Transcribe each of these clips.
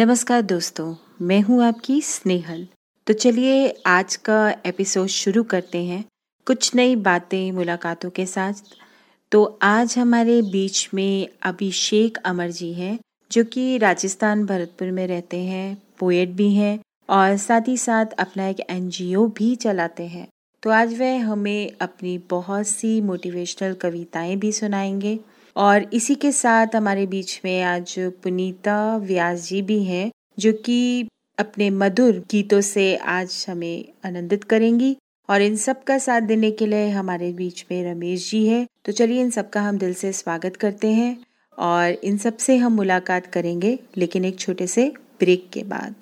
नमस्कार दोस्तों, मैं हूँ आपकी स्नेहल। तो चलिए आज का एपिसोड शुरू करते हैं कुछ नई बातें मुलाकातों के साथ। तो आज हमारे बीच में अभिषेक अमर जी हैं, जो कि राजस्थान, भरतपुर में रहते हैं पोएट भी हैं और साथ ही साथ अपना एक एनजीओ भी चलाते हैं। तो आज वह हमें अपनी बहुत सी मोटिवेशनल कविताएँ भी सुनाएँगे। और इसी के साथ हमारे बीच में आज पुनीता व्यास जी भी हैं, जो कि अपने मधुर गीतों से आज हमें आनंदित करेंगी। और इन सब का साथ देने के लिए हमारे बीच में रमेश जी है। तो चलिए इन सबका हम दिल से स्वागत करते हैं और इन सबसे हम मुलाकात करेंगे, लेकिन एक छोटे से ब्रेक के बाद।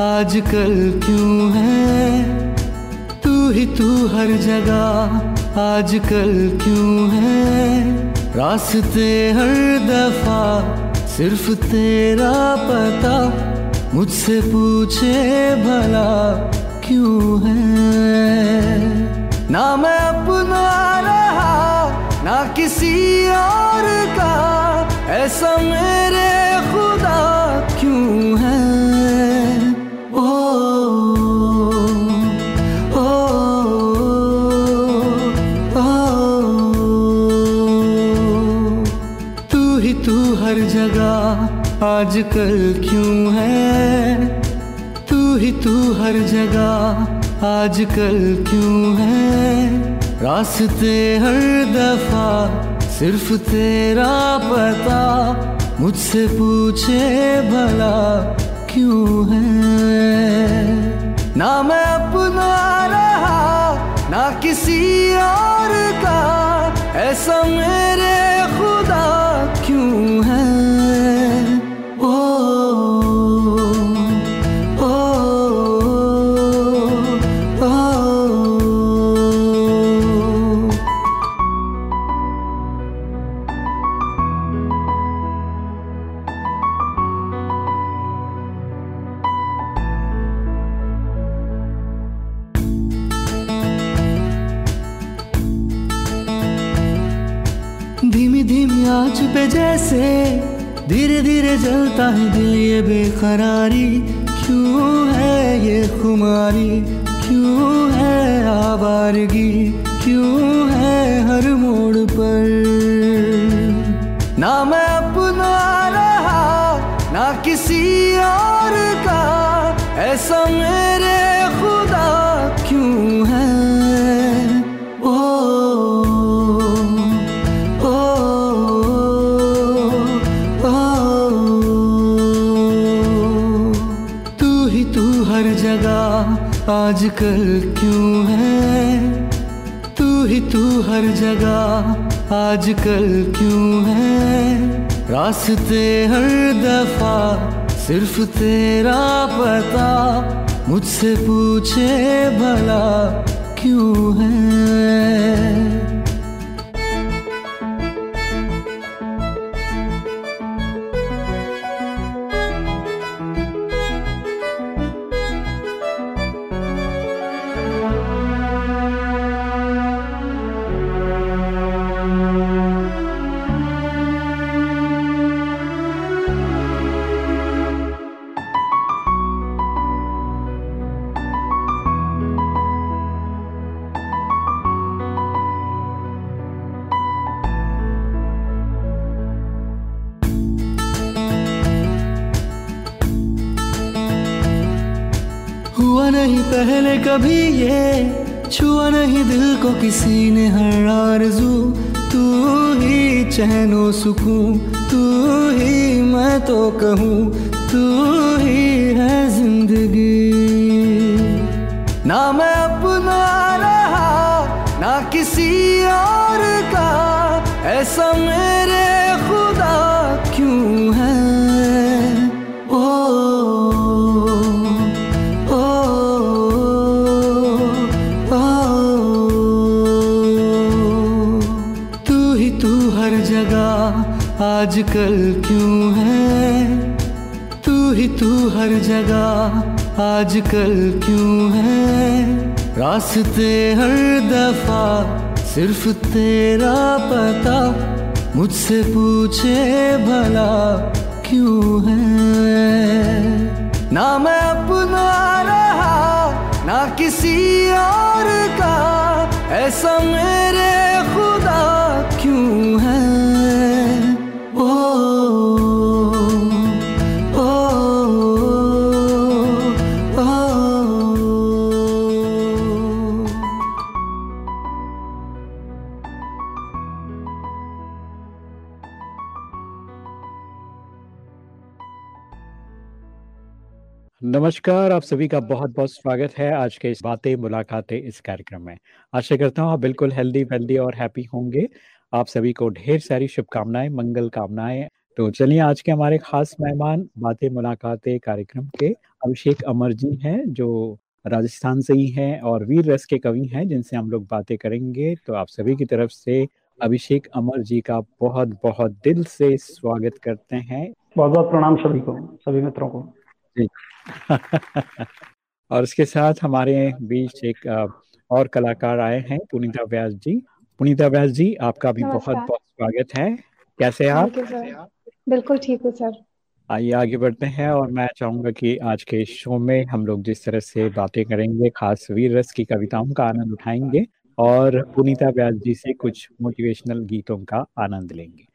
आजकल क्यों है? तू ही तू हर जगह आजकल क्यों है? रास्ते हर दफ़ा सिर्फ़ तेरा पता, मुझसे पूछे भला क्यों है? ना मैं अपना रहा, ना किसी और का, ऐसा मेरे आजकल क्यों है? तू ही तू हर जगह आजकल क्यों है? रास्ते हर दफ़ा सिर्फ़ तेरा पता, मुझसे पूछे भला क्यों है? ना मैं अपना रहा, ना किसी और का, ऐसा मेरे खुदा क्यों है पे जैसे धीरे धीरे जलता है दिल ये बेकरारी। क्यों है ये खुमारी? क्यों है आवारगी? क्यों है हर मोड़ पर? ना मैं अपना रहा, ना किसी और का। ऐसा मेरे आजकल क्यों है? तू ही तू हर जगह आजकल क्यों है? रास्ते हर दफ़ा सिर्फ़ तेरा पता, मुझसे पूछे भला क्यों है? चैनो सुकून, तू ही मैं तो कहूँ, तू ही है ज़िंदगी। ना मैं अपना रहा, ना किसी और का, ऐसा मेरे आजकल क्यों है? तू ही तू हर जगह आजकल क्यों है? रास्ते हर दफ़ा सिर्फ़ तेरा पता, मुझसे पूछे भला क्यों है? ना मैं अपना रहा, ना किसी और का, ऐसा मेरे खुदा क्यों है? नमस्कार, आप सभी का बहुत बहुत स्वागत है आज के इस बातें, मुलाकातें इस कार्यक्रम में। आशा करता हूँ आप बिल्कुल हेल्दी वेल्दी और हैप्पी होंगे। आप सभी को ढेर सारी शुभकामनाएँ, मंगल कामनाएँ। तो चलिए आज के हमारे खास मेहमान, बातें, मुलाकातें कार्यक्रम के अभिषेक अमर जी हैं, जो राजस्थान से ही हैं और वीर रस के कवि हैं, जिनसे हम लोग बातें करेंगे। तो आप सभी की तरफ़ से अभिषेक अमर जी का बहुत बहुत दिल से स्वागत करते हैं। बहुत बहुत प्रणाम सभी को, सभी मित्रों को। जी। और इसके साथ हमारे बीच एक और कलाकार आए हैं पुनीता व्यास जी। पुनीता व्यास जी आपका भी बहुत बहुत स्वागत है। कैसे आप? बिल्कुल ठीक हूँ सर। आइए आगे बढ़ते हैं और मैं चाहूँगा कि आज के शो में हम लोग जिस तरह से बातें करेंगे खास वीर रस की कविताओं का आनंद उठाएँगे और पुनीता व्यास जी से कुछ मोटिवेशनल गीतों का आनंद लेंगे।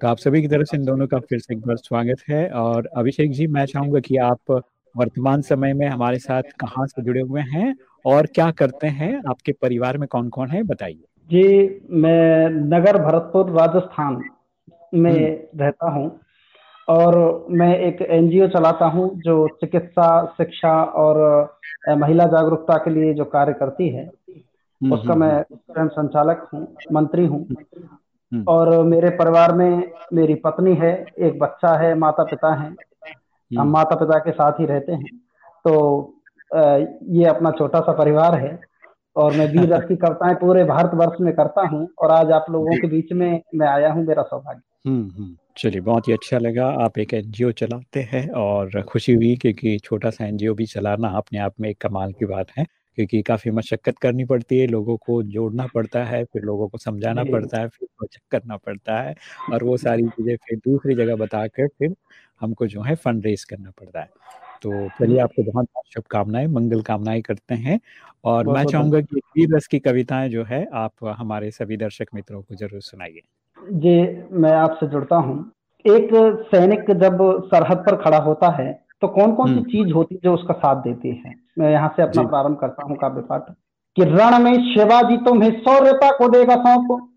तो आप सभी की तरफ़ से इन दोनों का फिर से एक बार स्वागत है। और अभिषेक जी मैं चाहूँगा कि आप वर्तमान समय में हमारे साथ कहाँ से जुड़े हुए हैं और क्या करते हैं? आपके परिवार में कौन कौन है? बताइए। जी मैं नगर भरतपुर राजस्थान में रहता हूँ और मैं एक एनजीओ चलाता हूँ जो चिकित्सा शिक्षा और महिला जागरूकता के लिए जो कार्य करती है उसका मैं स्वयं संचालक हूँ मंत्री हूँ। और मेरे परिवार में मेरी पत्नी है एक बच्चा है माता पिता हैं हम माता पिता के साथ ही रहते हैं। तो ये अपना छोटा सा परिवार है और मैं वीर रस की कविताएँ पूरे भारत वर्ष में करता हूँ और आज आप लोगों के बीच में मैं आया हूँ मेरा सौभाग्य। चलिए बहुत ही अच्छा लगा। आप एक एनजीओ चलाते हैं और खुशी हुई क्योंकि छोटा सा एनजीओ भी चलाना अपने आप में एक कमाल की बात है। क्योंकि काफ़ी मशक्क़त करनी पड़ती है लोगों को जोड़ना पड़ता है फिर लोगों को समझाना पड़ता है फिर प्रोजेक्ट करना पड़ता है और वो सारी चीज़ें फिर दूसरी जगह बता कर फिर हमको जो है फंड रेज करना पड़ता है। तो चलिए आपको बहुत बहुत शुभकामनाएँ मंगल कामनाएँ करते हैं और मैं चाहूँगा कि वीर रस की कविताएँ जो है आप हमारे सभी दर्शक मित्रों को ज़रूर सुनाइए। जी मैं आपसे जुड़ता हूँ। एक सैनिक जब सरहद पर खड़ा होता है तो कौन कौन सी चीज़ होती है जो उसका साथ देती है? मैं यहाँ से अपना प्रारंभ करता हूँ काव्य पाठ कि रण में शिवाजी तुम्हें सौर्यता को देगा सौंप।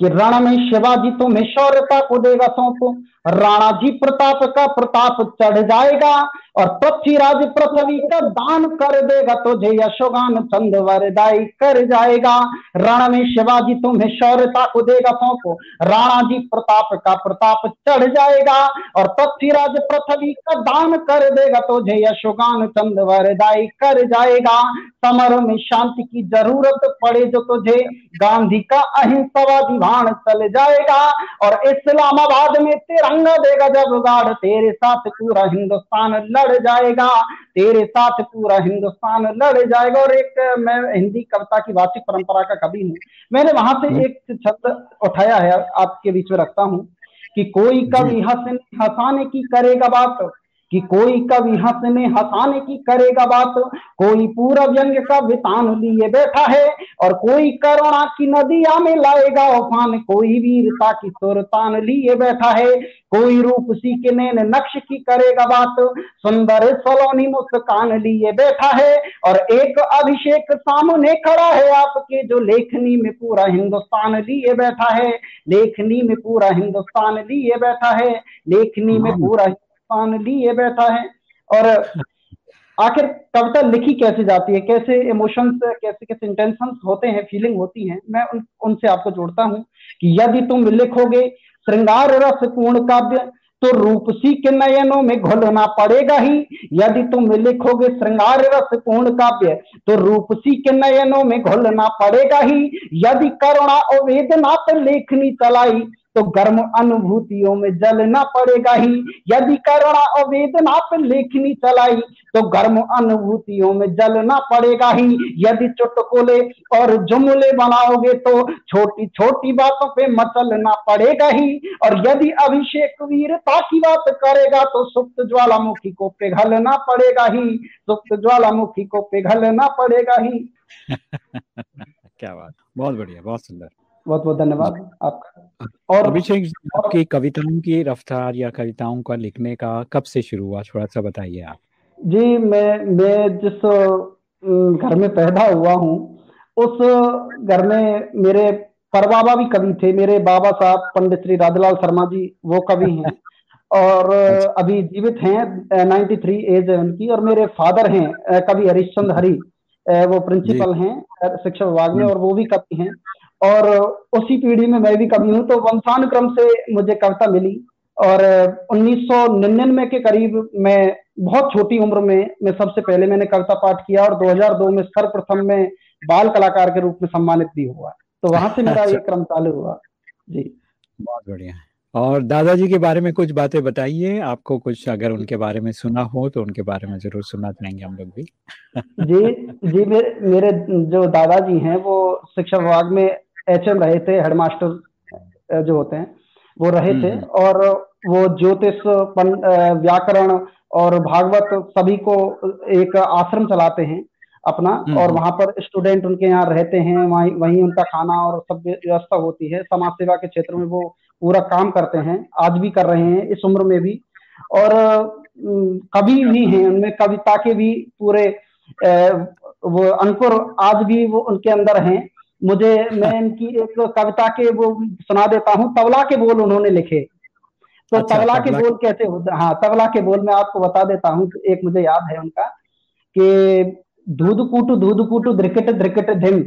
कि रण में शिवाजी तुम्हें शौर्यता को देगा सौंप। राणा जी प्रताप का प्रताप चढ़ जाएगा और पृथ्वीराज पृथ्वी का दान कर देगा, तुझे यशोगान चंद वरदाई कर जाएगा। रण में शिवाजी तुम्हें शौर्यता को देगा सौंपो। राणा जी प्रताप का प्रताप चढ़ जाएगा और पृथ्वीराज पृथ्वी का दान कर देगा, तुझे यशोगान चंद वरदाई कर जाएगा। समर में शांति की ज़रूरत पड़े जो तुझे, गांधी का अहिंसावादी भाण चल जाएगा और इस्लामाबाद में तिरंगा देगा जब गाड़ तेरे साथ पूरा हिंदुस्तान लड़ जाएगा। तेरे साथ पूरा हिंदुस्तान लड़ जाएगा। और एक मैं हिंदी कविता की वाचिक परंपरा का कवि हूँ। मैंने वहाँ से। एक छंद उठाया है आपके बीच में रखता हूँ कि कोई कवि हंसने हसाने की करेगा बात। कि कोई कवि हंसने हंसाने की करेगा बात कोई पूरा व्यंग का वितान लिए बैठा है और कोई करुणा की नदिया में लाएगा उफान कोई वीरता की सुरतान लिए बैठा है कोई रूप सी के नैन नक्श की करेगा बात सुंदर सलोनी मुस्कान लिए बैठा है और एक अभिषेक सामने खड़ा है आपके जो लेखनी में पूरा हिंदुस्तान लिए बैठा है लेखनी में पूरा हिंदुस्तान लिए बैठा है लेखनी में पूरा पान लिए बैठा है। और आखिर कविता लिखी कैसे जाती है? कैसे इमोशंस कैसे कैसे इंटेंशंस होते हैं फीलिंग होती हैं? मैं उन, उनसे आपको जोड़ता हूँ कि यदि तुम लिखोगे, श्रृंगार रस पूर्ण काव्य तो रूपसी के नयनों में घुलना पड़ेगा ही। यदि तुम लिखोगे, श्रृंगार रस पूर्ण काव्य तो रूपसी के नयनों में घुलना पड़ेगा ही। यदि करुणा और वेदना पर लेखनी चलाई तो गर्म अनुभूतियों में जलना पड़ेगा ही। यदि करुणा और वेदना पर लेखनी चलाई तो गर्म अनुभूतियों में जलना पड़ेगा ही। यदि चुटकुले और जुमले बनाओगे तो छोटी छोटी बातों पे मचलना पड़ेगा ही। और यदि अभिषेक वीरता की बात करेगा तो सुप्त ज्वालामुखी को पिघलना पड़ेगा ही। सुप्त ज्वालामुखी को पिघलना पड़ेगा ही। क्या बात। बहुत बढ़िया, बहुत सुंदर। बहुत बहुत धन्यवाद आपका। और अभिषेक आपकी कविताओं की रफ्तार या कविताओं का लिखने का कब से शुरू हुआ थोड़ा सा बताइए आप। जी मैं मैं जिस घर में पैदा हुआ हूँ उस घर में मेरे परबाबा भी कवि थे मेरे बाबा साहब पंडित श्री राजलाल शर्मा जी वो कवि हैं। और अच्छा। अभी जीवित हैं नाइन्टी थ्री एज है उनकी और मेरे फादर हैं कवि हरीशचंद हरी वो प्रिंसिपल हैं शिक्षा विभाग में। और वो भी कवि हैं। और उसी पीढ़ी में मैं भी कवि हूँ तो वंशानुक्रम से मुझे कविता मिली। और उन्नीस के करीब मैं बहुत छोटी उम्र में मैं सबसे पहले मैंने कविता पाठ किया और 2002 में सर्वप्रथम में बाल कलाकार के रूप में सम्मानित भी हुआ। तो वहाँ से मेरा ये क्रम चालू हुआ। जी। बहुत बढ़िया। और दादाजी के बारे में कुछ बातें बताइए। आपको कुछ अगर उनके बारे में सुना हो तो उनके बारे में ज़रूर सुनना चाहेंगे हम लोग भी। जी जी मेरे मेरे जो दादाजी हैं वो शिक्षा विभाग में एच एम रहे थे हेडमास्टर जो होते हैं वो रहे थे हम्म। और वो ज्योतिष व्याकरण और भागवत सभी को एक आश्रम चलाते हैं अपना हम्म, और वहाँ पर स्टूडेंट उनके यहाँ रहते हैं वहीं वहीं उनका खाना और सब व्यवस्था होती है। समाज सेवा के क्षेत्र में वो पूरा काम करते हैं आज भी कर रहे हैं इस उम्र में भी। और कवि भी हैं उनमें कविता के भी पूरे वो अंकुर आज भी वो उनके अंदर हैं। मुझे मैं इनकी एक कविता के वो सुना देता हूँ तबला के बोल उन्होंने लिखे। तो अच्छा, तबला के बोल कैसे होते हाँ तबला के बोल मैं आपको बता देता हूँ एक मुझे याद है उनका कि दूध कूटू दूध कूटू ध्रिकट ध्रिकट धिम।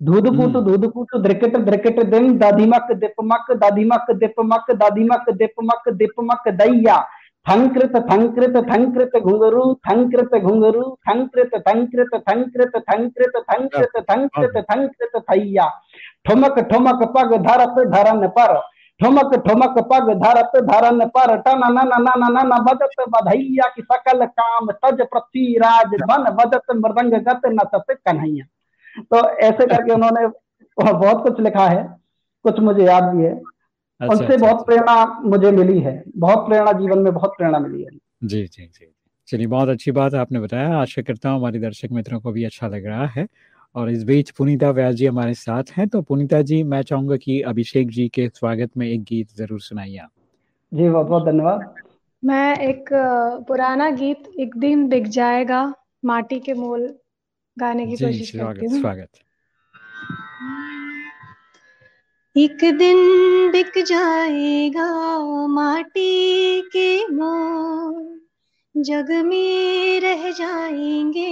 दूध कूटू दूध कूटू ध्रिकट ध्रिकट धिम दादीमक दिपमक दादीमक दिपमक दादीमक दिपमक दिपमक दैया थंकृत थंकृत थंकृत घुंगरू थंकृत घुंगरू थंकृत थंकृत थंकृत थंकृत थंकृत थंकृत थंकृत थैया। ठुमक ठुमक पग धरत धरन पर। ठुमक ठुमक पग धरत धरन पर। टन न न न न न बदत बधैया की सकल काम तज पृथ्वी राज बन बदत मृदंग गत नचत कन्हैया। तो ऐसे करके उन्होंने बहुत कुछ लिखा है। कुछ मुझे याद भी है। अच्छा, उनसे अच्छा, बहुत अच्छा। प्रेरणा मुझे मिली है। बहुत प्रेरणा जीवन में बहुत प्रेरणा मिली है। जी जी जी चलिए बहुत अच्छी बात आपने बताया। आशा करता हूँ हमारे दर्शक मित्रों को भी अच्छा लग रहा है। और इस बीच पुनीता व्यास जी हमारे साथ हैं तो पुनीता जी मैं चाहूँगा कि अभिषेक जी के स्वागत में एक गीत ज़रूर सुनाइए आप। जी बहुत बहुत धन्यवाद। मैं एक पुराना गीत एक दिन बिक जाएगा माटी के मोल गाने की कोशिश करती हूँ। स्वागत। एक दिन बिक जाएगा माटी के मोल जग में रह जाएँगे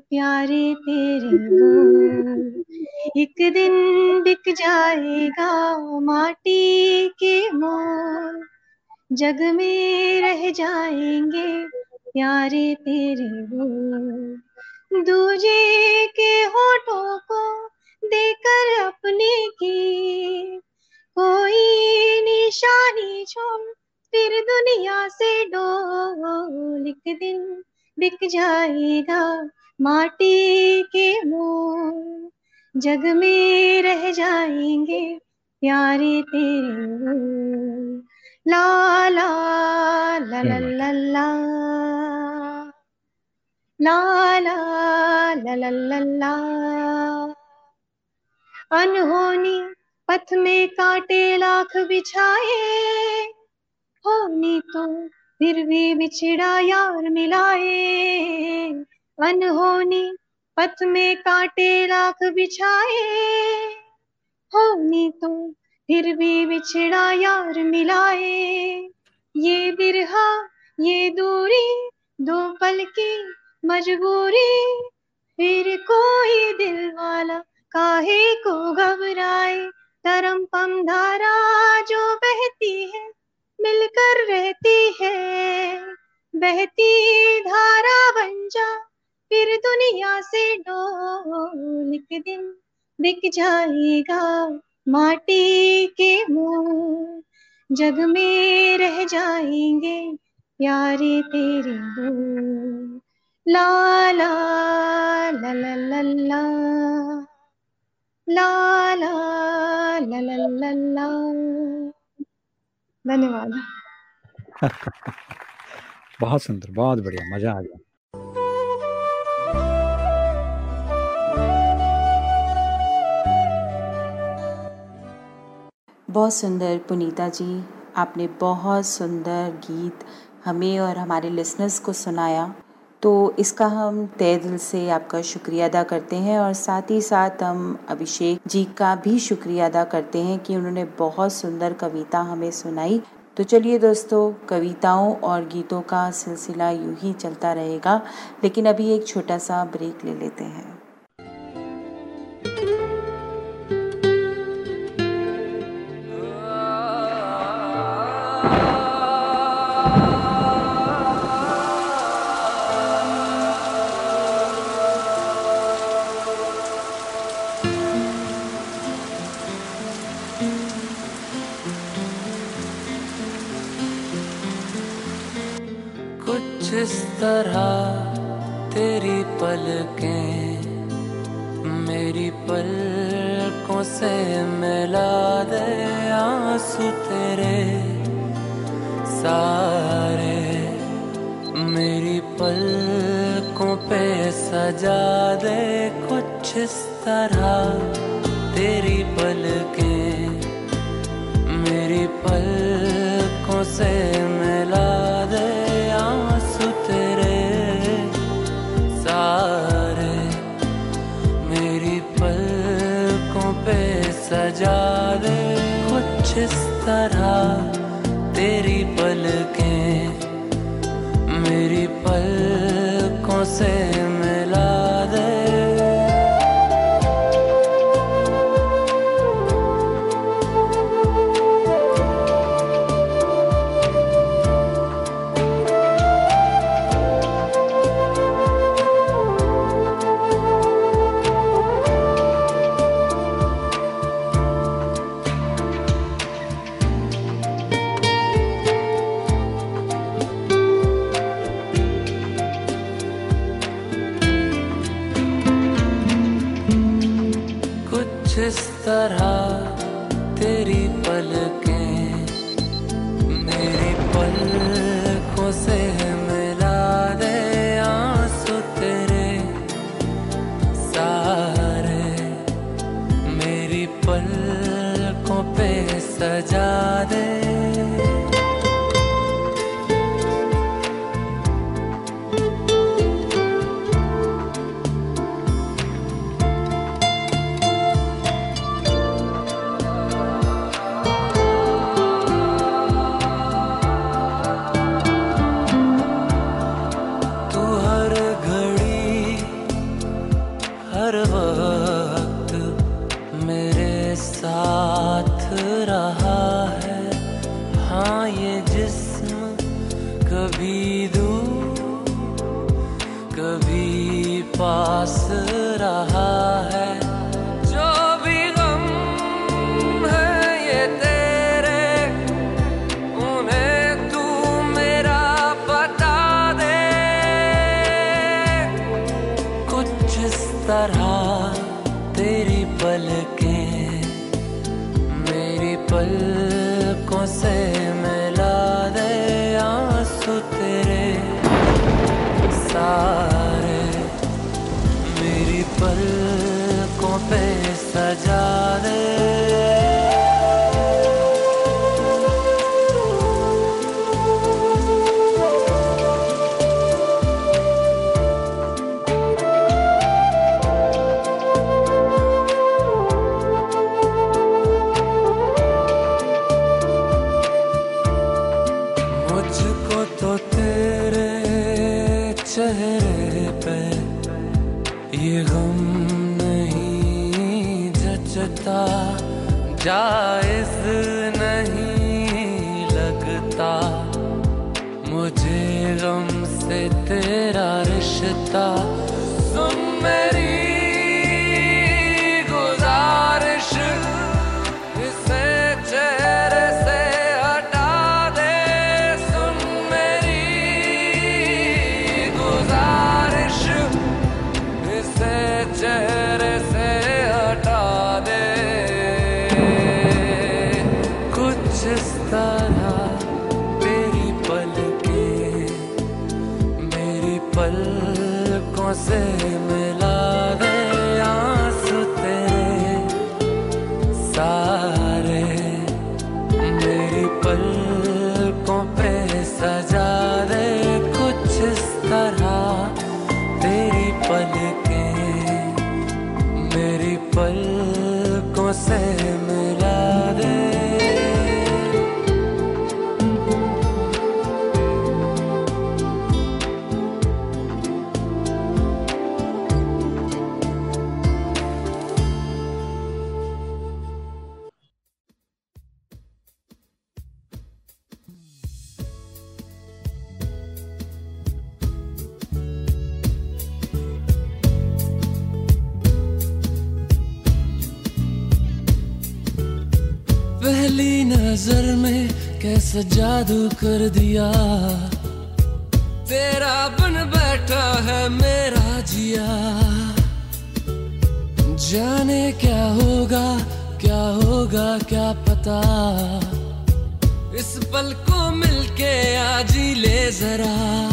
प्यारे तेरे बोल एक दिन बिक जाएगा माटी के मोल जग में रह जाएँगे प्यारे तेरे बोल दूजे के होठों को देकर अपने की। कोई निशानी छोड़ फिर दुनिया से डोल एक दिन बिक जाएगा माटी के मोल। जग में रह जाएँगे प्यारे तेरे ला ला ला ला ला। ला ला ला ला ला ला। अनहोनी पथ में काटे लाख बिछाए। होनी तो फिर भी बिछड़ा यार मिलाए। अनहोनी पथ में काटे लाख बिछाए। होनी तो फिर भी बिछड़ा यार मिलाए। ये बिरहा, ये दूरी, दो पल की मजबूरी। फिर कोई दिल वाला काहे को घबराए? तरम पम धारा जो बहती है, मिलकर रहती है। बहती धारा बन जा, फिर दुनिया से डोल एक दिन दिख जाएगा माटी के मुँह जग में रह जाएँगे यारे तेरे बोल ला ला ला ला ला ला। ला ला ला ला ला ला। धन्यवाद। बहुत सुंदर बहुत बढ़िया मज़ा आ गया। बहुत सुंदर पुनीता जी आपने बहुत सुंदर गीत हमें और हमारे लिसनर्स को सुनाया। तो इसका हम तय दिल से आपका शुक्रिया अदा करते हैं और साथ ही साथ हम अभिषेक जी का भी शुक्रिया अदा करते हैं कि उन्होंने बहुत सुंदर कविता हमें सुनाई। तो चलिए दोस्तों, कविताओं और गीतों का सिलसिला यूँ ही चलता रहेगा, लेकिन अभी एक छोटा सा ब्रेक ले लेते हैं। पल को से मिला दे आँसू तेरे। सारे मेरी पलकों पे जा कैसा जादू कर दिया। तेरा बन बैठा है मेरा जिया। जाने क्या होगा क्या होगा, क्या पता। इस पल को मिलके आज ही ले जरा।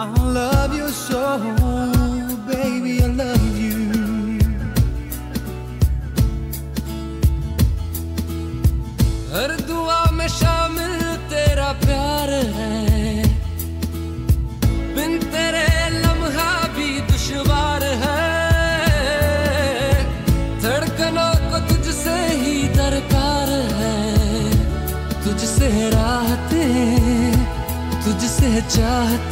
हर दुआ में शामिल तेरा प्यार है। तेरे लम्हा भी दुश्वार है। धड़कनों को तुझसे ही दरकार है। तुझसे राहते, तुझसे चाहते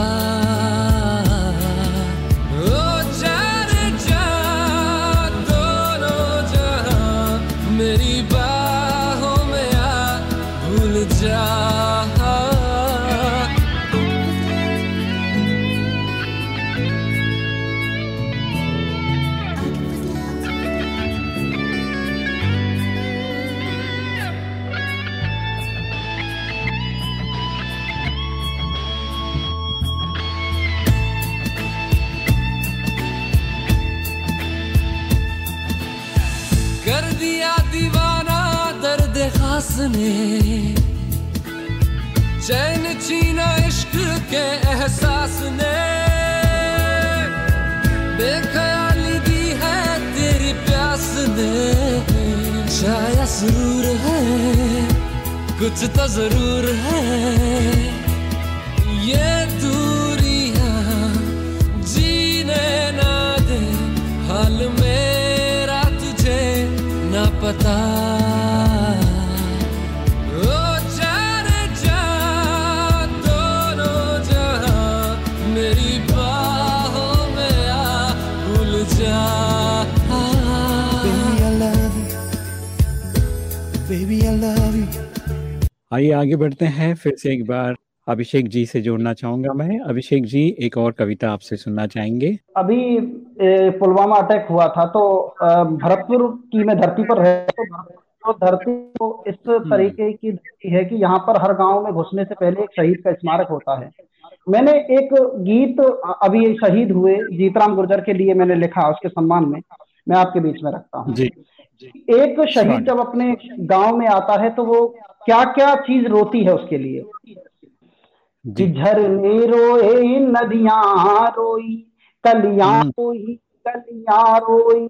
love. खास चैन छीना इश्क के एहसास ने बेख्याली दी है तेरी प्यास ने शायद ज़रूर है कुछ तो ज़रूर है ये दूरियाँ जीने ना दे हाल मेरा तुझे ना पता आइए आगे बढ़ते हैं फिर से एक बार अभिषेक जी से जोड़ना चाहूँगा मैं। अभिषेक जी एक और कविता आपसे सुनना चाहेंगे। अभी पुलवामा अटैक हुआ था तो भरतपुर की मैं धरती पर रह तो जो धरती तो इस हम्म। तरीके की धरती है कि यहाँ पर हर गाँव में घुसने से पहले एक शहीद का स्मारक होता है। मैंने एक गीत अभी शहीद हुए जीतराम गुर्जर के लिए मैंने लिखा उसके सम्मान में मैं आपके बीच में रखता हूँ। एक शहीद जब अपने गाँव में आता है तो वो क्या क्या चीज़ रोती है उसके लिए? झरने रोए नदियाँ रोई कलियाँ हम्म। रोई कलियाँ रोई।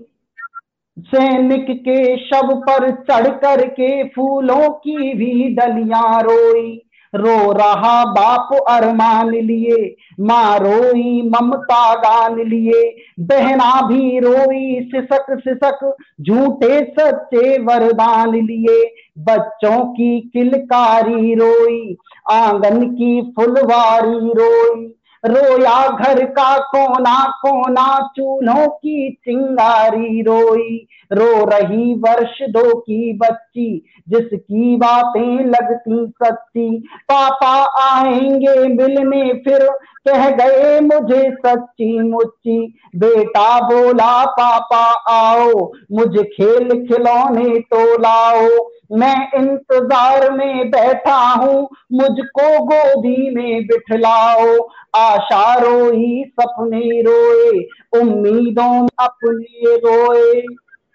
सैनिक के शव पर चढ़ कर के फूलों की भी डलियाँ रोई। रो रहा बाप अरमान लिए, माँ रोई ममता गान लिए, बहना भी रोई सिसक सिसक, झूठे सच्चे वरदान लिए। बच्चों की किलकारी रोई, आँगन की फुलवारी रोई। रोया घर का कोना कोना चूल्हों की चिंगारी रोई। रो रही वर्ष दो की बच्ची, जिसकी बातें लगती सच्ची। पापा आएँगे मिलने फिर कह गए मुझे सच्ची मुच्ची। बेटा बोला, पापा आओ, मुझे खेल खिलौने तो लाओ। मैं इंतज़ार में बैठा हूँ, मुझको गोदी में बिठलाओ। आशा रोई सपने रोए, उम्मीदों अपने रोए।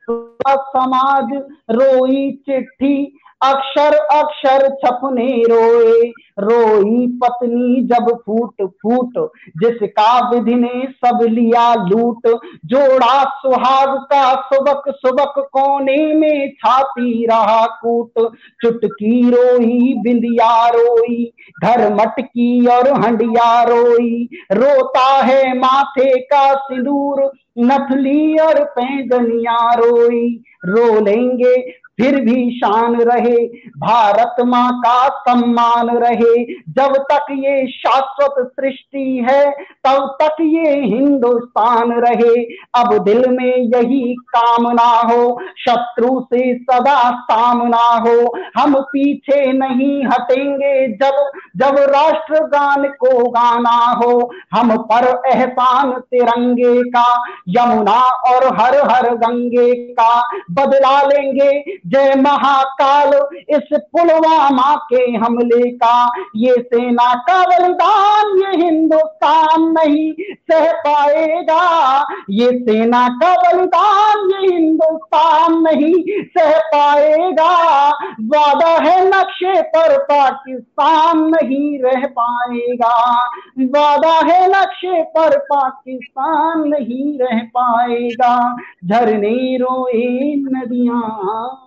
समाज रोई चिट्ठी अक्षर अक्षर छपने रोए, रोई पत्नी जब फूट फूट, जिसका विधि ने सब लिया लूट, जोड़ा सुहाग का सुबक सुबक कोने में छाती रहा कूट, चुटकी रोई, बिंदिया रोई, घर मटकी और हंडिया रोई, रोता है माथे का सिंदूर, नथली और पैदनिया रोई, रो लेंगे फिर भी शान रहे, भारत माँ का सम्मान रहे। जब तक ये शाश्वत सृष्टि है, तब तक ये हिंदुस्तान रहे। अब दिल में यही कामना हो, शत्रु से सदा सामना हो। हम पीछे नहीं हटेंगे जब जब राष्ट्रगान को गाना हो। हम पर एहसान तिरंगे का, यमुना और हर हर गंगे का बदला लेंगे। जय महाकाल, इस पुलवामा के हमले का। ये सेना का बलिदान ये हिंदुस्तान नहीं सह पाएगा। ये सेना का बलिदान ये हिंदुस्तान नहीं सह पाएगा। वादा है नक्शे पर, पाकिस्तान नहीं रह पाएगा। वादा है नक्शे पर, पाकिस्तान नहीं रह पाएगा। झरने रोए नदियाँ।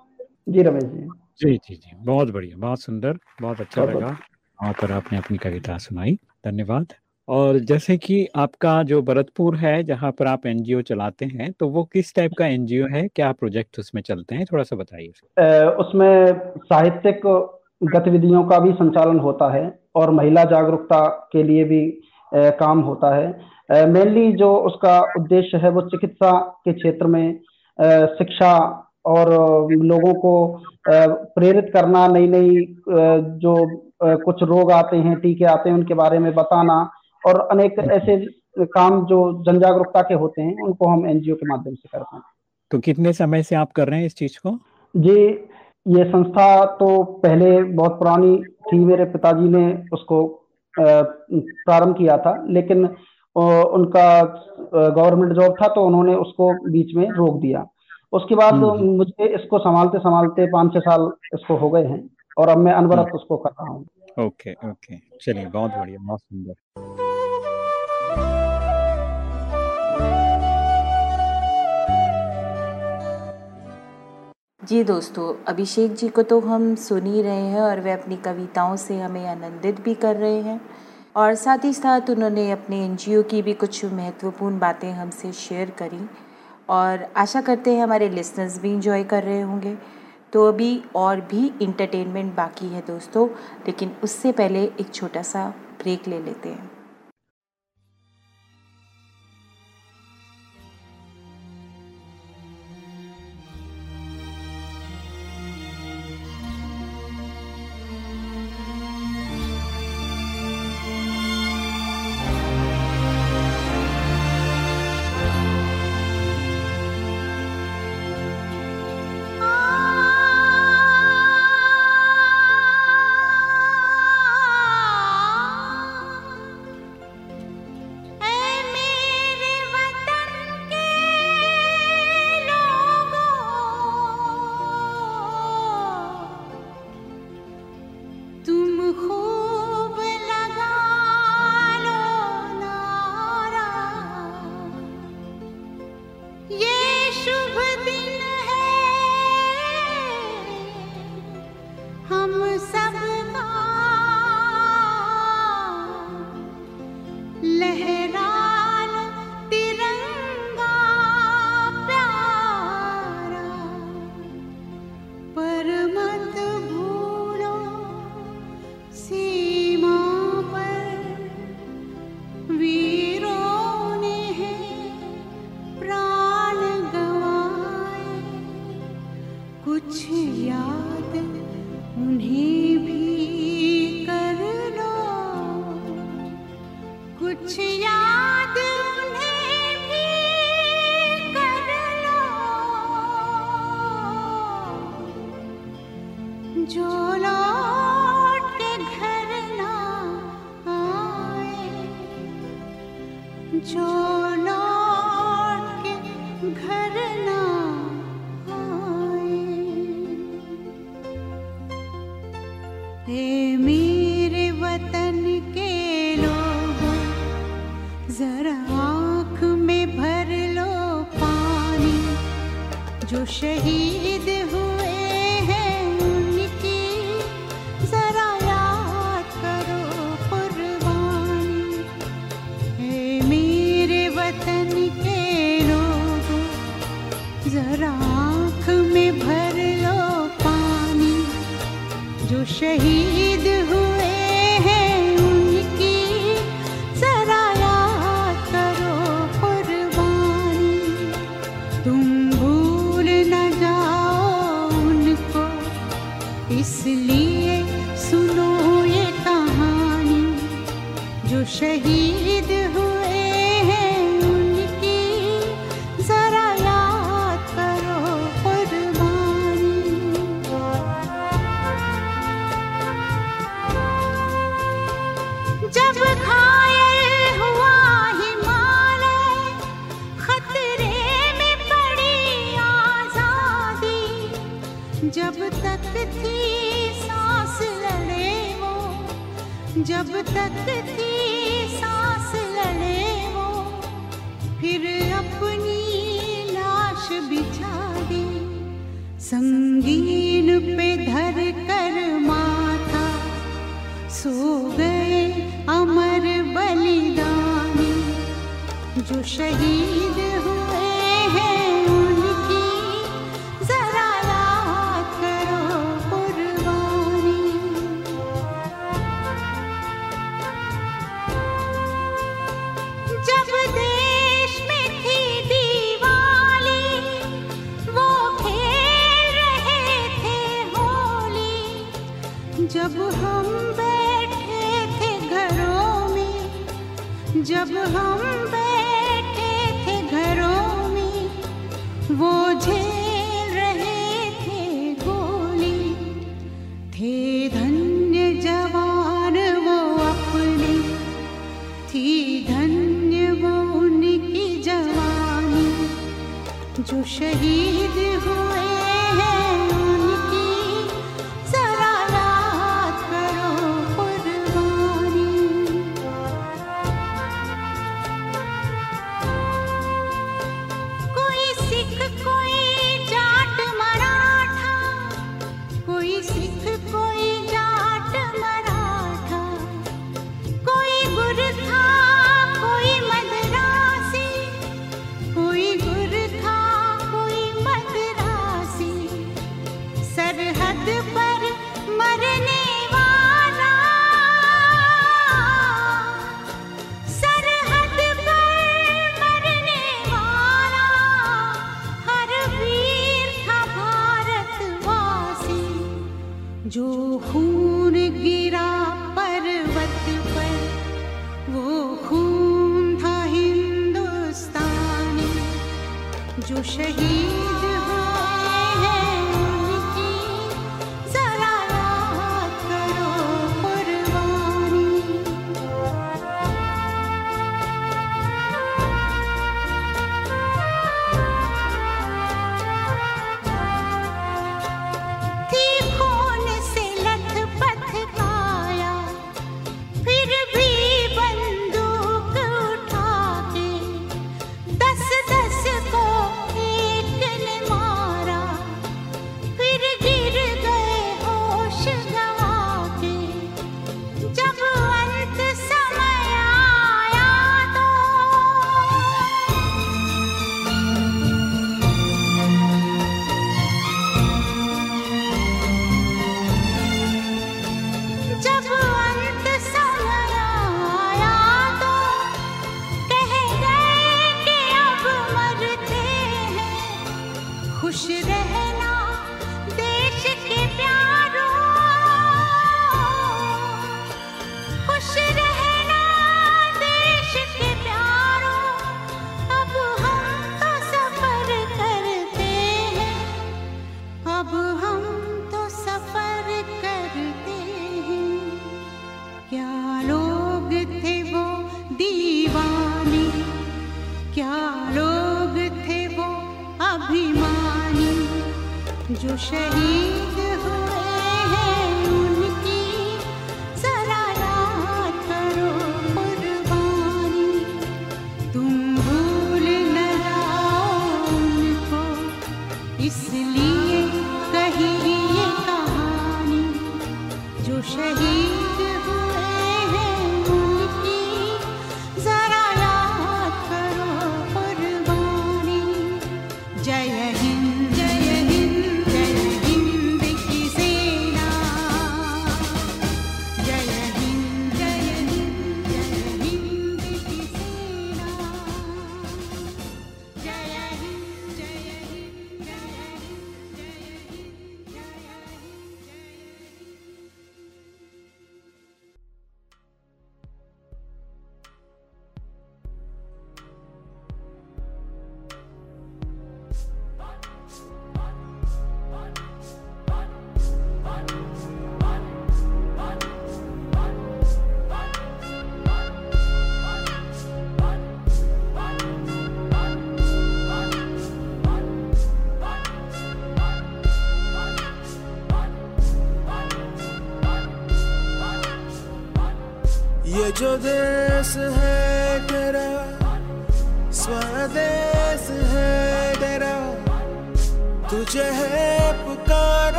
जी रमेश जी। जी जी जी। बहुत बढ़िया बहुत सुंदर बहुत अच्छा बहुत लगा। वहाँ पर आपने अपनी कविता सुनाई धन्यवाद। और जैसे कि आपका जो भरतपुर है जहाँ पर आप एनजीओ चलाते हैं तो वो किस टाइप का एनजीओ है? क्या प्रोजेक्ट उसमें चलते हैं? थोड़ा सा बताइए उसमें साहित्यिक गतिविधियों का भी संचालन होता है और महिला जागरूकता के लिए भी ए, काम होता है। मेनली जो उसका उद्देश्य है वो चिकित्सा के क्षेत्र में ए, शिक्षा और लोगों को प्रेरित करना नई नई जो कुछ रोग आते हैं टीके आते हैं उनके बारे में बताना और अनेक ऐसे काम जो जन जागरूकता के होते हैं उनको हम एनजीओ के माध्यम से करते हैं। तो कितने समय से आप कर रहे हैं इस चीज़ को? जी ये संस्था तो पहले बहुत पुरानी थी मेरे पिताजी ने उसको प्रारंभ किया था लेकिन उनका गवर्नमेंट जॉब था तो उन्होंने उसको बीच में रोक दिया। उसके बाद हम्म, हम्म। मुझे इसको संभालते संभालते पाँच छह साल इसको हो गए हैं और अब मैं अनवरत हम्म। उसको कर रहा हूँ। Okay okay. चलिए बहुत बढ़िया बहुत सुंदर। जी दोस्तों अभिषेक जी को तो हम सुन ही रहे हैं और वे अपनी कविताओं से हमें आनंदित भी कर रहे हैं। और साथ ही साथ उन्होंने अपने एनजीओ की भी कुछ महत्वपूर्ण बातें हमसे शेयर करी। और आशा करते हैं हमारे लिसनर्स भी इंजॉय कर रहे होंगे। तो अभी और भी इंटरटेनमेंट बाकी है दोस्तों, लेकिन उससे पहले एक छोटा सा ब्रेक ले लेते हैं। जब तक की सांस लड़े वो, फिर अपनी लाश बिछा दी। संगीन पे धर कर माता सो गए अमर बलिदानी। जो शहीद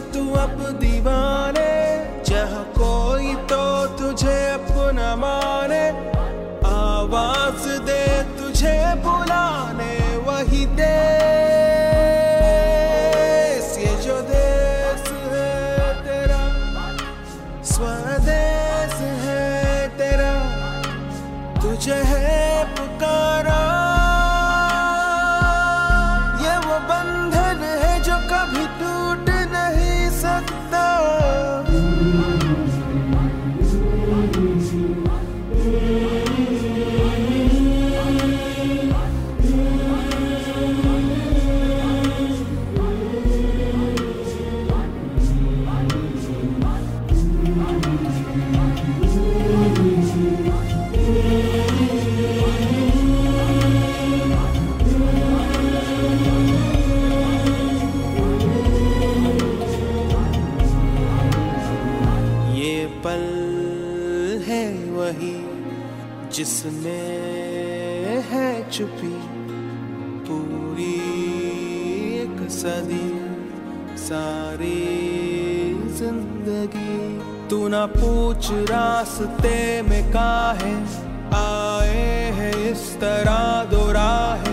tua pedida. रास्ते में काहे? आए हैं इस तरह दो राह।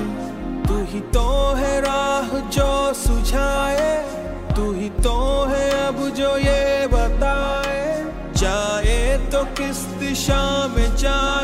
तू ही तो है राह जो सुझाए। तू ही तो है अब जो ये बताए। जाए तो किस दिशा में जाए?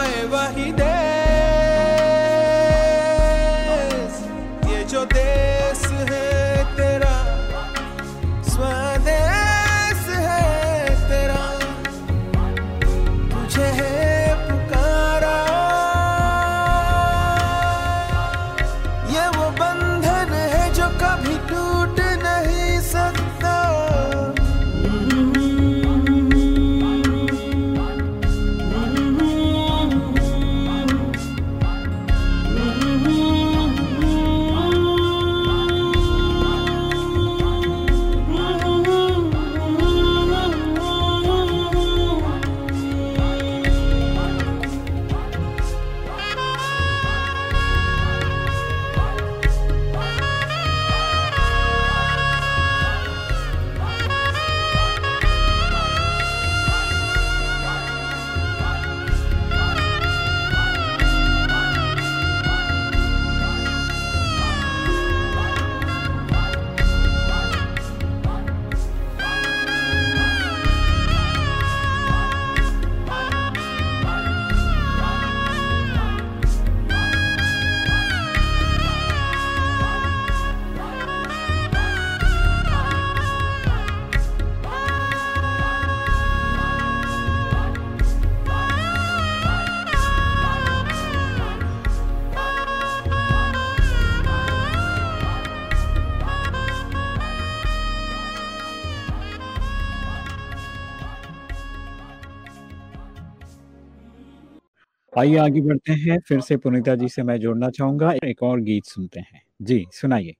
आइए आगे बढ़ते हैं। फिर से पुनीता जी से मैं जोड़ना चाहूँगा। एक और गीत सुनते हैं। जी सुनाइए।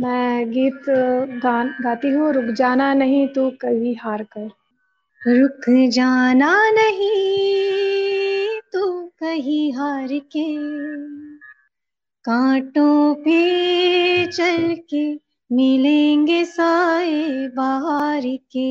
मैं गीत गा, गाती हूँ रुक जाना नहीं तू कभी हार कर। रुक जाना नहीं तू कहीं हार के। कांटों पे चल के मिलेंगे साए बाहर के।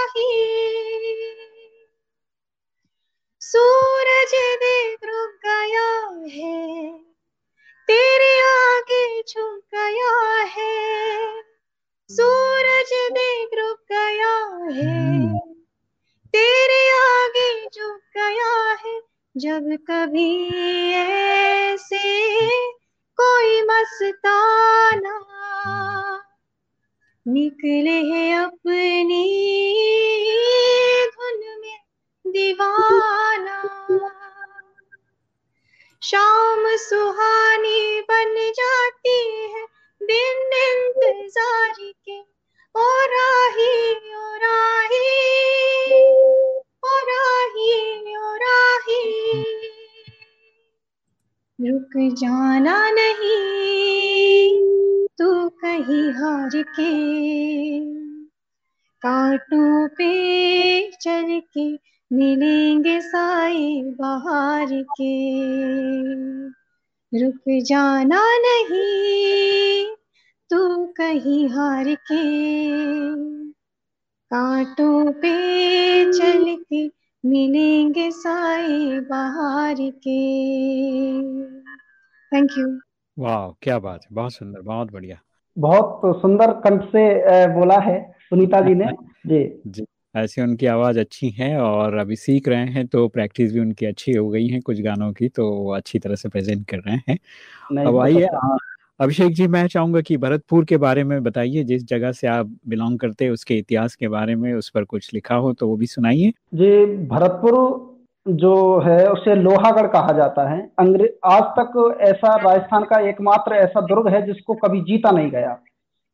सूरज देख रुक गया है, तेरे आगे झुक गया है। सूरज देख रुक गया है, तेरे आगे झुक गया है। जब कभी ऐसे कोई मस्ताना निकले है अपनी दीवाना। शाम सुहानी बन जाती है दिन इंतज़ार के। ओ राही ओ राही ओ राही ओ राही। रुक जाना नहीं, तू कहीं हार के। कांटों पे चल के मिलेंगे साए बाहर के। रुक जाना नहीं तू कहीं हार के। कांटों पे चल के मिलेंगे साए बाहर के। थैंक यू वाह क्या बात है बहुत सुंदर बहुत बढ़िया। बहुत सुंदर कंठ से बोला है सुनीता जी ने। जी। जी। ऐसे उनकी आवाज़ अच्छी है और अभी सीख रहे हैं तो प्रैक्टिस भी उनकी अच्छी हो गई है कुछ गानों की तो अच्छी तरह से प्रेजेंट कर रहे हैं। अब आइए अच्छा। अभिषेक जी मैं चाहूँगा कि भरतपुर के बारे में बताइए जिस जगह से आप बिलोंग करते हैं उसके इतिहास के बारे में उस पर कुछ लिखा हो तो वो भी सुनाइए। जी भरतपुर जो है उसे लोहागढ़ कहा जाता है। अंग्रेज़ आज तक ऐसा राजस्थान का एकमात्र ऐसा दुर्ग है जिसको कभी जीता नहीं गया।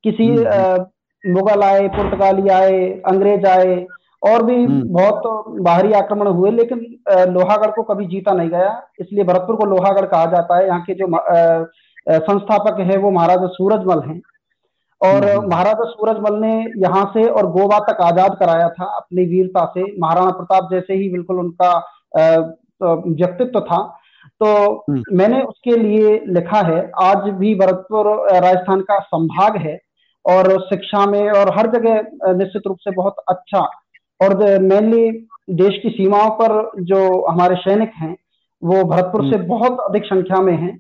किसी हम्म, अ, मुगल आए पुर्तगाली आए अंग्रेज़ आए और भी हम्म। बहुत बाहरी आक्रमण हुए लेकिन लोहागढ़ को कभी जीता नहीं गया। इसलिए भरतपुर को लोहागढ़ कहा जाता है। यहाँ के जो संस्थापक है वो महाराजा सूरजमल हैं। और हम्म। महाराजा सूरजमल ने यहाँ से और गोवा तक आज़ाद कराया था अपनी वीरता से। महाराणा प्रताप जैसे ही बिल्कुल उनका व्यक्तित्व था। तो हम्म। मैंने उसके लिए लिखा है। आज भी भरतपुर राजस्थान का संभाग है। और शिक्षा में और हर जगह निश्चित रूप से बहुत अच्छा। और मेनली देश की सीमाओं पर जो हमारे सैनिक हैं वो भरतपुर से बहुत अधिक संख्या में हैं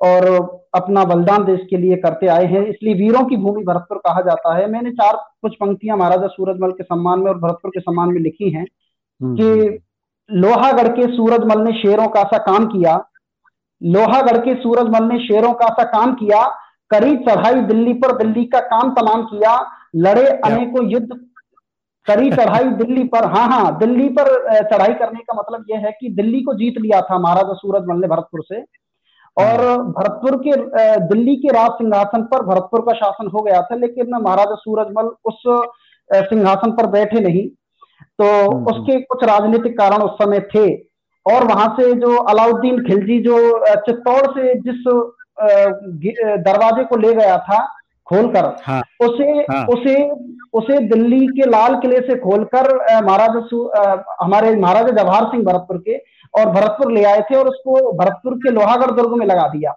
और अपना बलिदान देश के लिए करते आए हैं। इसलिए वीरों की भूमि भरतपुर कहा जाता है। मैंने चार कुछ पंक्तियाँ महाराजा सूरजमल के सम्मान में और भरतपुर के सम्मान में लिखी हैं हम्म, कि लोहागढ़ के सूरजमल ने शेरों का सा काम किया। लोहागढ़ के सूरजमल ने शेरों का सा काम किया करी चढ़ाई दिल्ली पर दिल्ली का काम तमाम किया लड़े अनेकों युद्ध करी चढ़ाई दिल्ली पर। हाँ हाँ दिल्ली पर चढ़ाई करने का मतलब यह है कि दिल्ली को जीत लिया था महाराजा सूरजमल ने भरतपुर से। और भरतपुर के दिल्ली के राज सिंहासन पर भरतपुर का शासन हो गया था लेकिन महाराजा सूरजमल उस सिंहासन पर बैठे नहीं। तो हम्म। उसके कुछ राजनीतिक कारण उस समय थे। और वहाँ से जो अलाउद्दीन खिलजी जो चित्तौड़ से जिस दरवाजे को ले गया था खोलकर। हाँ। उसे हाँ। उसे उसे दिल्ली के लाल किले से खोलकर महाराजा हमारे महाराजा जवाहर सिंह भरतपुर के और भरतपुर ले आए थे और उसको भरतपुर के लोहागढ़ दुर्ग में लगा दिया।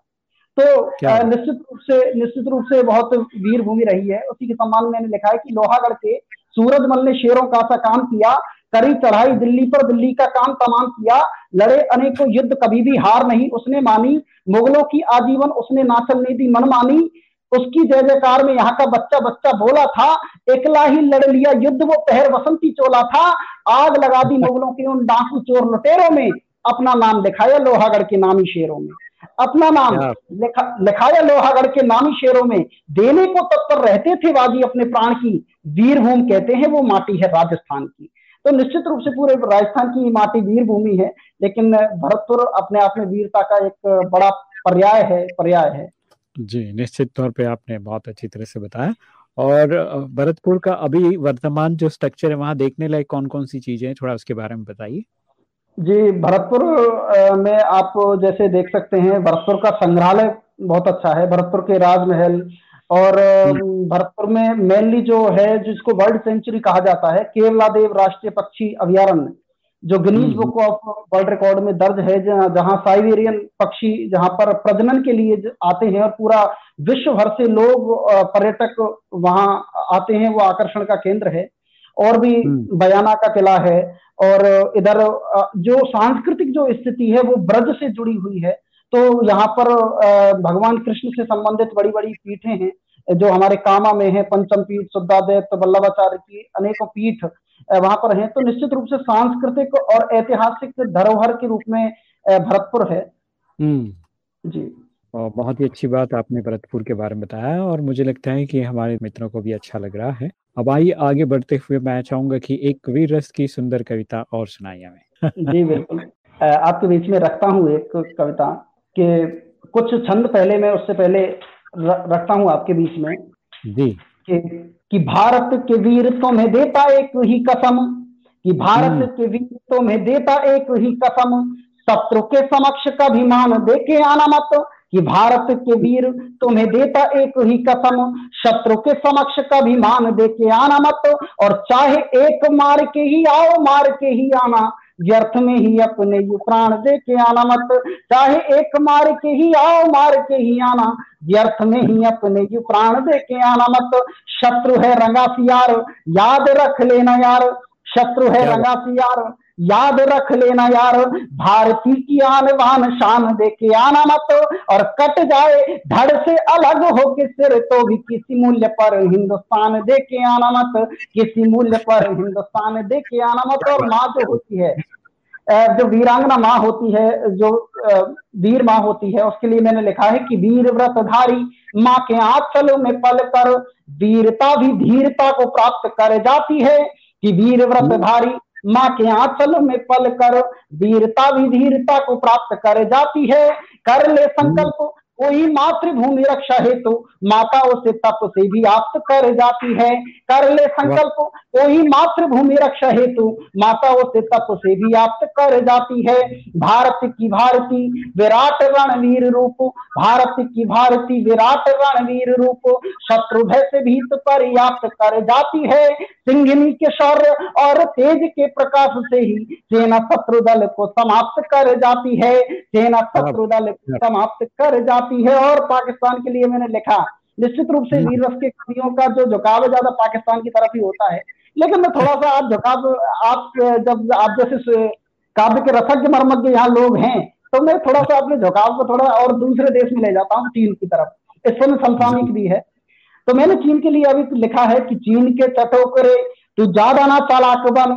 तो। निश्चित रूप से निश्चित रूप से बहुत वीर भूमि रही है। उसी के सम्मान में मैंने लिखा है कि लोहागढ़ के सूरजमल ने शेरों का सा काम किया। करी चढ़ाई दिल्ली पर दिल्ली का काम तमाम किया। लड़े अनेकों युद्ध कभी भी हार नहीं उसने मानी। मुगलों की आजीवन उसने ना चलने दी मन मानी। उसकी जय जयकार में यहाँ का बच्चा बच्चा बोला था। एकला ही लड़ लिया युद्ध वो पहर वसंती चोला था। आग लगा दी मुगलों के उन डाकू चोर लुटेरों में। अपना नाम लिखाया लोहागढ़ के नामी शेरों में। अपना नाम लिखा लिखाया लोहागढ़ के नामी शेरों में। देने को तत्पर रहते थे बाजी अपने प्राण की। वीरभूम कहते हैं वो माटी है राजस्थान की। तो निश्चित रूप से पूरे राजस्थान की माटी वीर भूमि है लेकिन भरतपुर अपने आप में वीरता का एक बड़ा पर्याय है पर्याय है। जी निश्चित तौर पे आपने बहुत अच्छी तरह से बताया। और भरतपुर का अभी वर्तमान जो स्ट्रक्चर है वहाँ देखने लायक कौन कौन सी चीज़ें हैं थोड़ा उसके बारे में बताइए। जी भरतपुर में आप जैसे देख सकते हैं भरतपुर का संग्रहालय बहुत अच्छा है। भरतपुर के राजमहल और हम्म। भरतपुर में मेनली जो है जिसको वर्ल्ड सेंचुरी कहा जाता है केवला देव राष्ट्रीय पक्षी अभ्यारण्य जो Guinness book of world record में दर्ज है जहाँ साइबेरियन पक्षी जहाँ पर प्रजनन के लिए आते हैं और पूरा विश्व भर से लोग पर्यटक वहाँ आते हैं वो आकर्षण का केंद्र है और भी हम्म। बयाना का किला है और इधर जो सांस्कृतिक जो स्थिति है वो ब्रज से जुड़ी हुई है तो यहाँ पर भगवान कृष्ण से संबंधित बड़ी बड़ी पीठे हैं जो हमारे कामा में है पंचम पीठ शुद्धादित्य वल्लभाचार्य की अनेकों पीठ वहाँ पर हैं। तो निश्चित रूप से सांस्कृतिक और ऐतिहासिक धरोहर के रूप में भरतपुर है। हम्म। जी। और बहुत ही अच्छी बात आपने भरतपुर के बारे में बताया और मुझे लगता है कि हमारे मित्रों को भी अच्छा लग रहा है। अब आइए आगे बढ़ते हुए मैं चाहूँगा कि एक वीर रस की सुंदर कविता और सुनाइए हमें। जी बिल्कुल। आपके बीच में रखता हूँ एक कविता। कि कुछ छंद पहले मैं उससे पहले रखता हूँ आपके बीच में जी कि कि भारत के वीर तुम्हें देता एक ही कसम कि भारत हम्म। के वीर तुम्हें देता एक ही कसम शत्रु के समक्ष कभी मान दे के आना मत कि भारत के वीर तुम्हें देता एक ही कसम शत्रु के समक्ष कभी मान दे के आना मत और चाहे एक मार के ही आओ मार के ही आना व्यर्थ में ही अपने ये प्राण दे के आना मत। चाहे एक मार के ही आओ मार के ही आना। व्यर्थ में ही अपने ये प्राण दे के आना मत। शत्रु है रंगा सियार याद रख लेना यार। शत्रु है रंगा सियार याद रख लेना यार। भारती की आन वान शान देके आना मत, और कट जाए धड़ से अलग हो के सिर तो भी किसी मूल्य पर हिंदुस्तान देके आना मत, किसी मूल्य पर हिंदुस्तान देके आना मत, और माँ जो होती है जो वीरांगना माँ होती है, जो वीर माँ होती है, उसके लिए मैंने लिखा है कि वीर व्रतधारी माँ के आंचल में पल कर, वीरता भी धीरता को प्राप्त कर जाती है कि वीर व्रतधारी माँ के आंचल में पल कर, वीरता विधीरता धीरता को प्राप्त कर जाती है। कर ले संकल्प, कोई मातृभूमि रक्षा हेतु, माताओं से तप से भी आप्त कर जाती है। कर ले संकल्प कोई मातृभूमि रक्षा हेतु माताओं से तप से भी आप्त कर जाती है। भारत की भारती विराट रणवीर रूप भारत की भारती विराट रणवीर रूप शत्रु भय से भीत पर्याप्त कर जाती है। सिंघनी के शौर्य और तेज के प्रकाश से ही सेना शत्रु दल को समाप्त कर जाती है। सेना शत्रु दल को समाप्त कर जाती है। और पाकिस्तान के लिए मैंने लिखा निश्चित रूप से हम्म। वीर रस के कवियों का जो झुकाव है ज़्यादा पाकिस्तान की तरफ़ ही होता है लेकिन मैं थोड़ा सा आप झुकाव आप जब आप जैसे काव्य के रसज्ञ मर्मज्ञ यहाँ लोग हैं तो मैं थोड़ा सा अपने झुकाव को थोड़ा और दूसरे देश में ले जाता हूँ चीन की तरफ़ इस समय समसामयिक भी है तो मैंने चीन के लिए अभी लिखा है कि चीन के चटोकरे तू ज़्यादा ना चालाक बन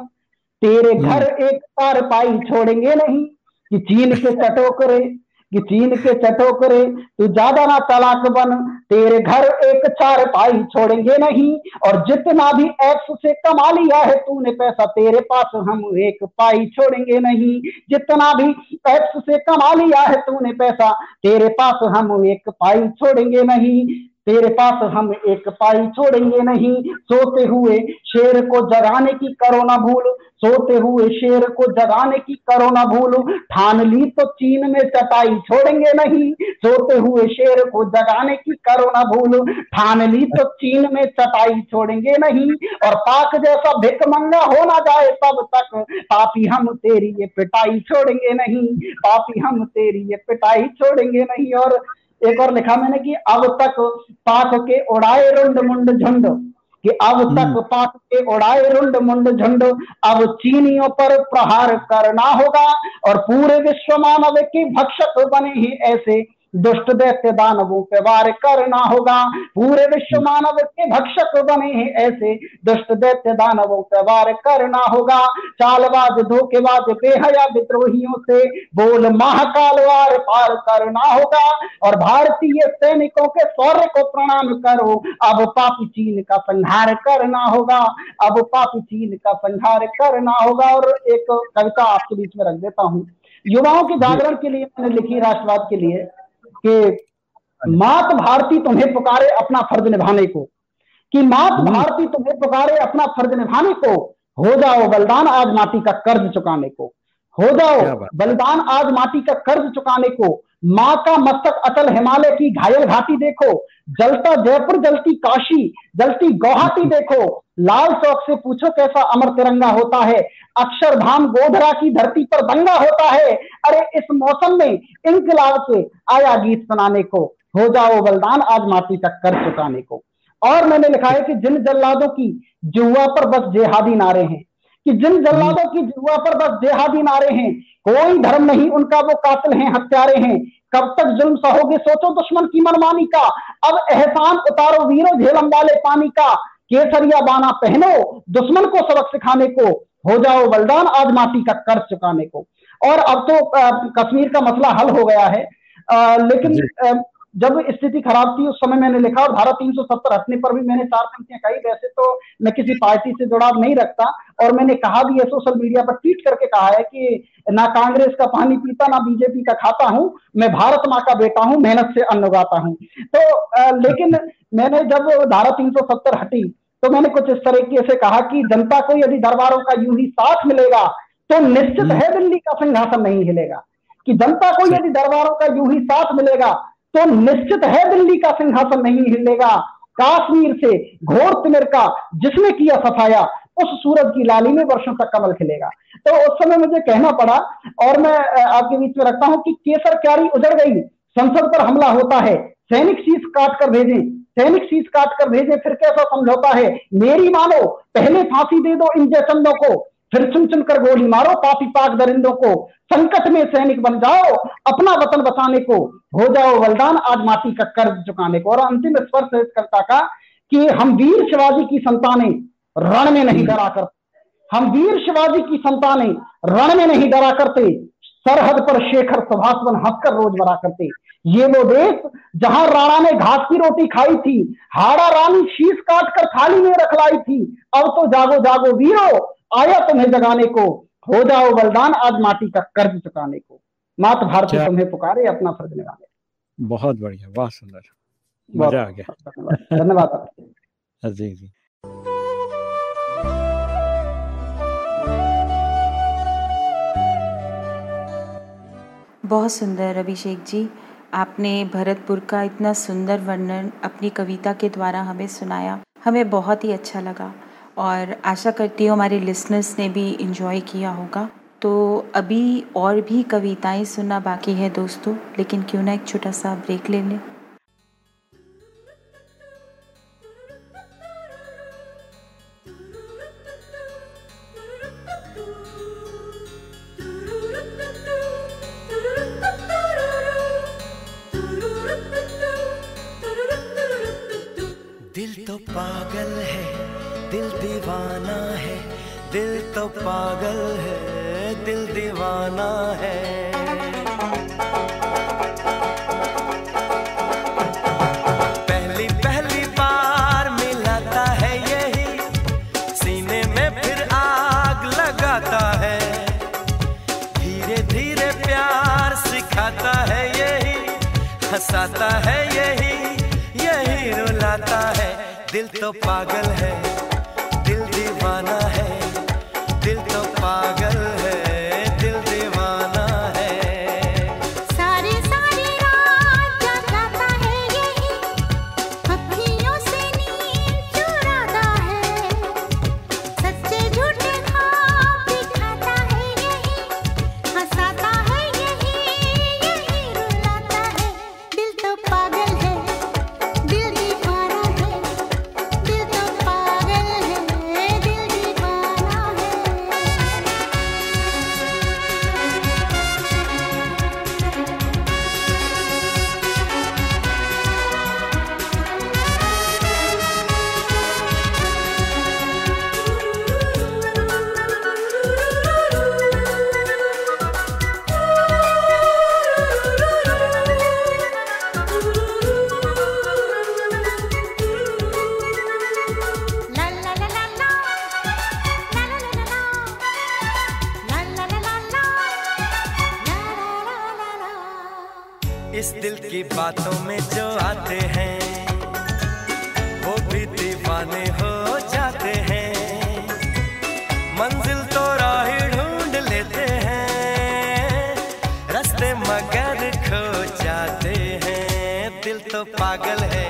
तेरे हम्म। घर एक तार पाई छोड़ेंगे नहीं कि चीन के चटोकरे कि चीन के चटोकरे, तू ज़्यादा ना तलाक बन, तेरे घर एक चार पाई छोड़ेंगे नहीं, और जितना भी एक्स से कमा लिया है तूने पैसा, तेरे पास हम एक पाई छोड़ेंगे नहीं। जितना भी एक्स से कमा लिया है तूने पैसा, तेरे पास हम एक पाई छोड़ेंगे नहीं। तेरे पास हम एक पाई छोड़ेंगे नहीं। सोते हुए शेर को जगाने की करो ना भूल। सोते हुए शेर को जगाने की करो ना भूल। ठान ली तो चीन में चटाई छोड़ेंगे नहीं। सोते हुए शेर को जगाने की करो ना भूल। ठान ली तो चीन में चटाई छोड़ेंगे नहीं। और पाक जैसा भिकमंगा हो ना जाए तब तक, पापी हम तेरी ये पिटाई छोड़ेंगे नहीं। पापी हम तेरी ये पिटाई छोड़ेंगे नहीं। और एक और लिखा मैंने कि अब तक पाक के उड़ाए रुंड मुंड झुंड कि अब तक पाठ पाक के उड़ाए रुंड मुंड झुंड अब चीनियों पर प्रहार करना होगा और पूरे विश्व मानव के भक्षक बने ही ऐसे दुष्ट दैत्य दानवों पे वार करना होगा। पूरे विश्व मानव के भक्षक बने हैं ऐसे दुष्ट दैत्य दानवों पे वार करना होगा। चालबाज धोखेबाज बेहया विद्रोहियों से बोल महाकाल वार पार करना होगा। और भारतीय सैनिकों के शौर्य को प्रणाम करो। अब पापी चीन का संहार करना होगा। अब पापी चीन का संहार करना होगा। और एक कविता आपके बीच में रख देता हूँ। युवाओं के जागरण के लिए मैंने लिखी राष्ट्रवाद के लिए। कि मात भारती तुम्हें पुकारे अपना फ़र्ज़ निभाने को। कि मात हम्म। भारती तुम्हें पुकारे अपना फ़र्ज़ निभाने को हो जाओ बलिदान आज माटी का कर्ज चुकाने को। हो जाओ बलिदान आज माटी का कर्ज चुकाने को माँ का मस्तक अचल हिमालय की घायल घाटी देखो, जलता जयपुर, जलती काशी, जलती गुवाहाटी देखो। लाल चौक से पूछो कैसा अमर तिरंगा होता है। अक्षरधाम गोधरा की धरती पर दंगा होता है। अरे, इस मौसम में इंकलाब से आया गीत सुनाने को। हो जाओ बलिदान, आज माटी तक कर चुकाने को। और मैंने लिखा है कि जिन जल्लादों की जुआ पर बस जेहादी नारे हैं, कि जिन जल्लादों की जुआ पर बस जेहादी नारे हैं कोई धर्म नहीं उनका वो कातिल हैं हत्यारे हैं। कब तक जुल्म सहोगे सोचो दुश्मन की मनमानी का। अब एहसान उतारो वीरो झेलम वाले पानी का। केसरिया बाना पहनो दुश्मन को सबक सिखाने को। हो जाओ बलिदान आज माटी का कर्ज चुकाने को। और अब तो कश्मीर का मसला हल हो गया है। आ, लेकिन जब स्थिति खराब थी उस समय मैंने लिखा और धारा 370 हटने पर भी मैंने चार पंक्तियाँ कही। वैसे तो मैं किसी पार्टी से जुड़ाव नहीं रखता और मैंने कहा भी है सोशल मीडिया पर ट्वीट करके कहा है कि ना कांग्रेस का पानी पीता ना बीजेपी का खाता हूँ मैं भारत माँ का बेटा हूँ मेहनत से अन्न उगाता हूँ। तो आ, लेकिन मैंने जब धारा तीन सौ सत्तर हटी तो मैंने कुछ इस तरीके से कहा कि जनता को यदि दरबारों का यूँ ही साथ मिलेगा तो निश्चित हम्म। है दिल्ली का सिंहासन नहीं हिलेगा। कि जनता को यदि दरबारों का यूँ ही साथ मिलेगा तो निश्चित है दिल्ली का सिंहासन नहीं हिलेगा काश्मीर से घोर तिमिर का जिसने किया सफाया, उस सूरज की लाली में वर्षों तक कमल खिलेगा। तो उस समय मुझे कहना पड़ा, और मैं आपके बीच में रखता हूँ कि केसर क्यारी उजड़ गई, संसद पर हमला होता है, सैनिक शीश काट कर भेजें, सैनिक शीश काट कर भेजें, फिर कैसा समझौता है? मेरी मानो, पहले फांसी दे दो इन जैसंदों को। फिर चुन चुन कर गोली मारो, पापी पाक दरिंदों को। संकट में सैनिक बन जाओ, अपना वतन बचाने को। हो जाओ बलिदान आज माटी का कर्ज चुकाने को। और अंतिम स्पर्श करता का कि हम वीर शिवाजी की संतानें रण में नहीं डरा करते हम वीर शिवाजी की संतानें रण में नहीं डरा करते। सरहद पर शेखर सुभाष बन हंसकर रोज मरा करते। ये वो देश जहाँ राणा ने घास की रोटी खाई थी, हाड़ा रानी शीश काट कर थाली में रख लाई थी। अब तो जागो जागो वीरो आया तुम्हें जगाने को हो जाओ बलिदान आज माटी का कर्ज चुकाने को। मात भारती तुम्हें पुकारे अपना फ़र्ज़ निभाने। बहुत बढ़िया बहुत सुंदर। मज़ा आ गया। धन्यवाद। जी जी। बहुत सुंदर अभिषेक जी। आपने भरतपुर का इतना सुंदर वर्णन अपनी कविता के द्वारा हमें सुनाया। हमें बहुत ही अच्छा लगा। और आशा करती हूँ हमारे लिसनर्स ने भी इन्जॉय किया होगा। तो अभी और भी कविताएँ सुनना बाकी है दोस्तों, लेकिन क्यों ना एक छोटा सा ब्रेक ले लें। दिल तो पागल है दिल दीवाना है, दिल तो पागल है, दिल दीवाना है। पहली पहली है यही, सीने में फिर आग लगाता है। धीरे धीरे प्यार सिखाता है यही, हंसाता है यही यही रुलाता है। दिल तो पागल है। आओ इस दिल की बातों में जो आते हैं, वो भी दीवाने हो जाते हैं। मंजिल तो राह ढूंढ लेते हैं, रास्ते मगर खो जाते हैं। दिल तो पागल है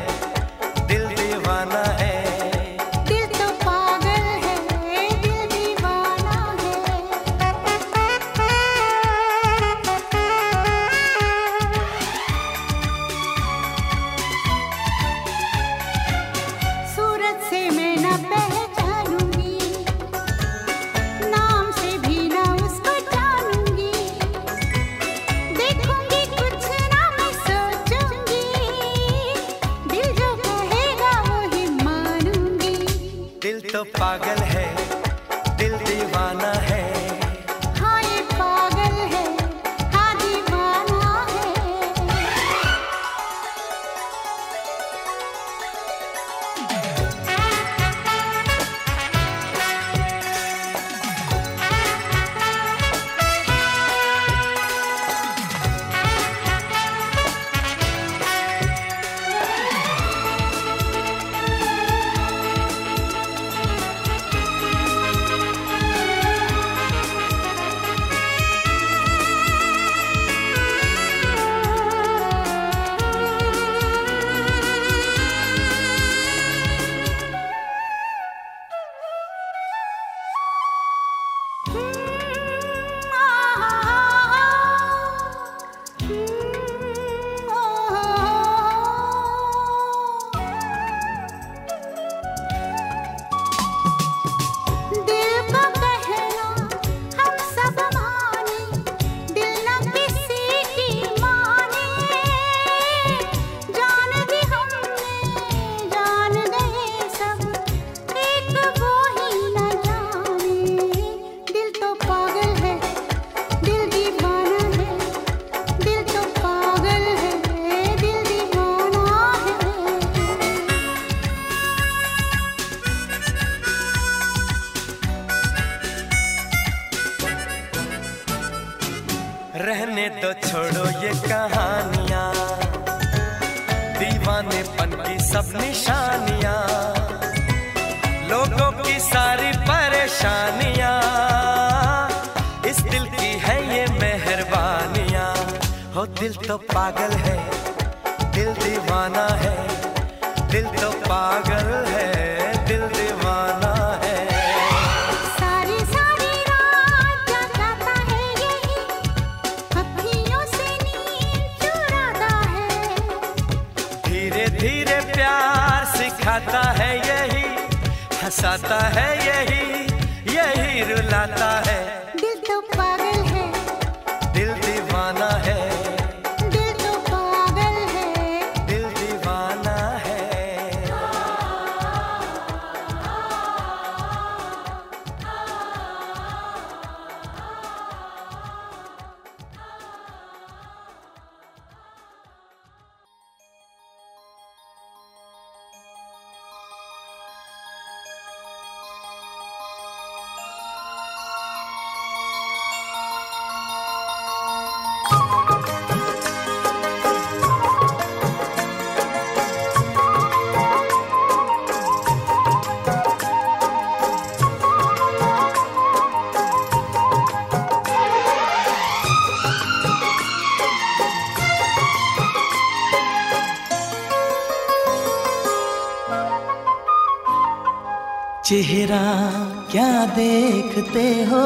चेहरा क्या देखते हो?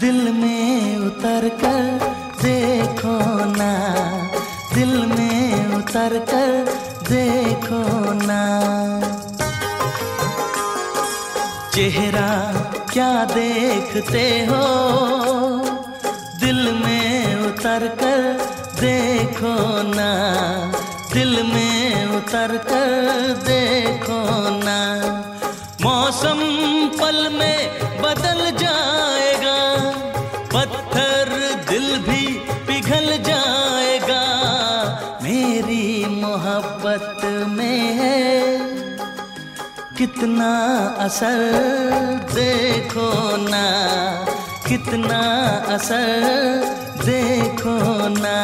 दिल में उतर कर देखो ना। दिल में उतर कर देखो ना। चेहरा क्या देखते हो? दिल में उतर कर देखो ना। दिल में उतर कर देखो कितना असर देखो ना कितना असर देखो ना।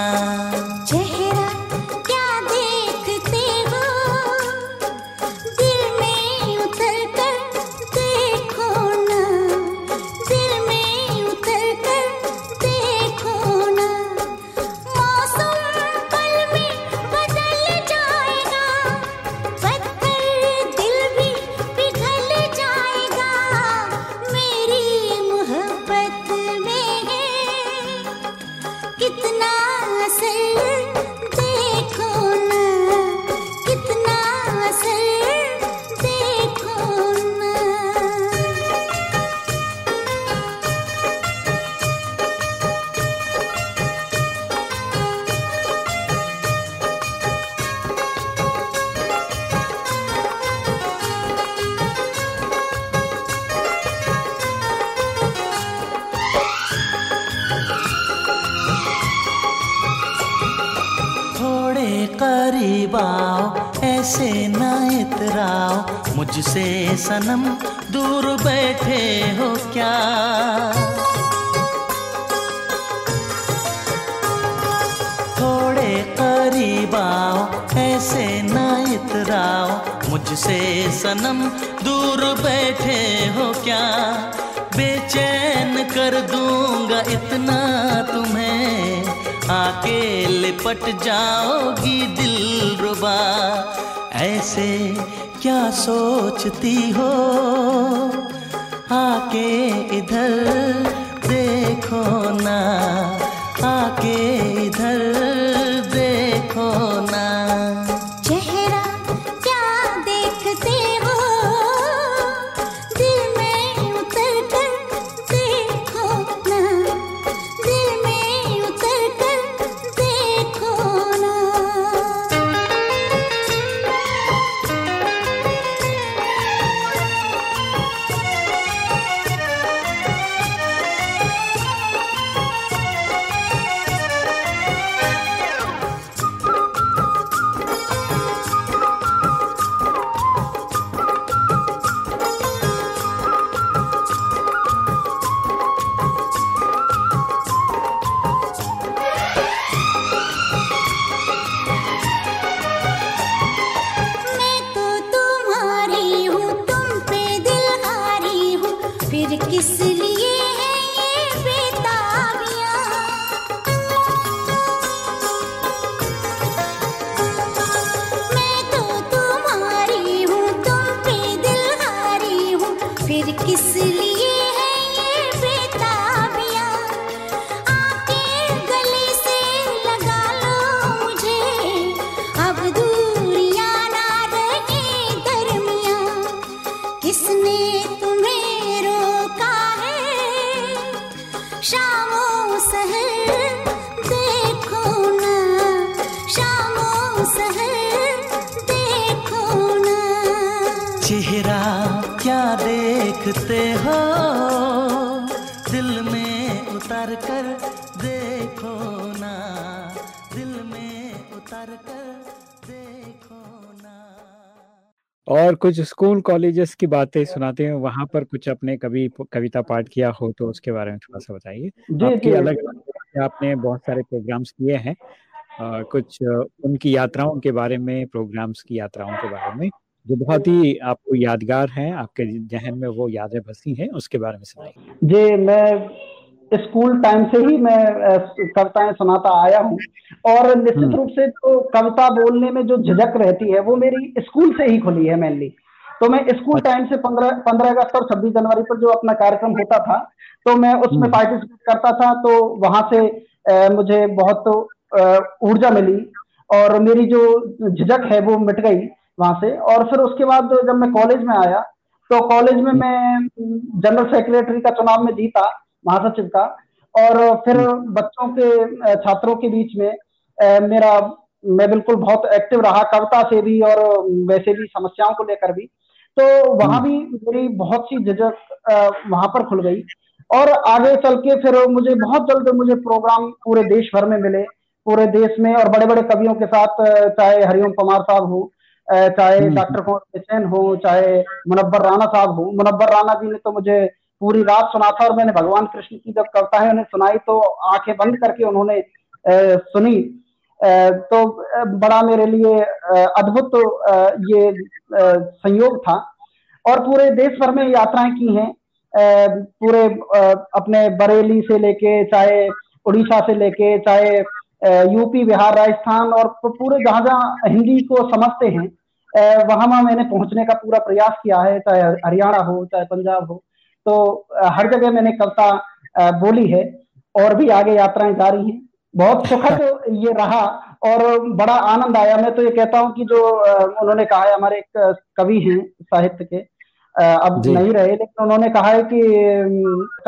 लिपट जाओगी दिल रुबा। ऐसे क्या सोचती हो? आके इधर देखो ना आके इधर कुछ स्कूल कॉलेजेस की बातें सुनाते हैं वहाँ पर कुछ अपने कभी कविता पाठ किया हो तो उसके बारे में थोड़ा सा बताइए। आपके अलग अलग आपने बहुत सारे प्रोग्राम्स किए हैं अ, कुछ उनकी यात्राओं के बारे में प्रोग्राम्स की यात्राओं के बारे में जो बहुत ही आपको यादगार हैं आपके जहन में वो यादें बसी हैं उसके बारे में सुनाइए। जी मैं स्कूल टाइम से ही मैं कविताएँ सुनाता आया हूँ। और निश्चित रूप से जो कविता बोलने में जो झिझक रहती है वो मेरी स्कूल से ही खुली है मेनली तो मैं स्कूल टाइम से पंद्रह पंद्रह अगस्त और छब्बीस जनवरी पर जो अपना कार्यक्रम होता था तो मैं उसमें पार्टिसिपेट करता था तो वहाँ से अ, मुझे बहुत ऊर्जा मिली और मेरी जो झिझक है वो मिट गई वहाँ से। और फिर उसके बाद जब मैं कॉलेज में आया तो कॉलेज में मैं जनरल सेक्रेटरी का चुनाव में जीता। महासचिव का। और फिर बच्चों के छात्रों के बीच में मेरा मैं बिल्कुल बहुत एक्टिव रहा कविता से भी और वैसे भी समस्याओं को लेकर भी। तो वहाँ भी मेरी बहुत सी झिझक वहाँ पर खुल गई। और आगे चल के फिर मुझे बहुत जल्द मुझे प्रोग्राम पूरे देश भर में मिले। पूरे देश में और बड़े बड़े कवियों के साथ चाहे हरिओम कुमार साहब हो चाहे डॉक्टर कुंवर बेचैन हो चाहे मुनब्बर राणा साहब हो। मुनब्बर राणा जी ने तो मुझे पूरी रात सुना था और मैंने भगवान कृष्ण की जब कविताएँ उन्हें सुनाई तो आँखें बंद करके उन्होंने सुनी। तो बड़ा मेरे लिए अद्भुत अ, ये संयोग था। और पूरे देश भर में यात्राएँ की हैं। पूरे अपने बरेली से लेके चाहे उड़ीसा से लेके चाहे यूपी बिहार राजस्थान और पूरे जहाँ जहाँ हिंदी को समझते हैं वहाँ वहाँ मैंने पहुँचने का पूरा प्रयास किया है चाहे हरियाणा हो चाहे पंजाब हो। तो हर जगह मैंने कविता बोली है और भी आगे यात्राएँ जारी हैं। बहुत सुखद ये रहा और बड़ा आनंद आया। मैं तो ये कहता हूँ कि जो उन्होंने कहा है हमारे एक कवि हैं साहित्य के अब नहीं रहे लेकिन उन्होंने कहा है कि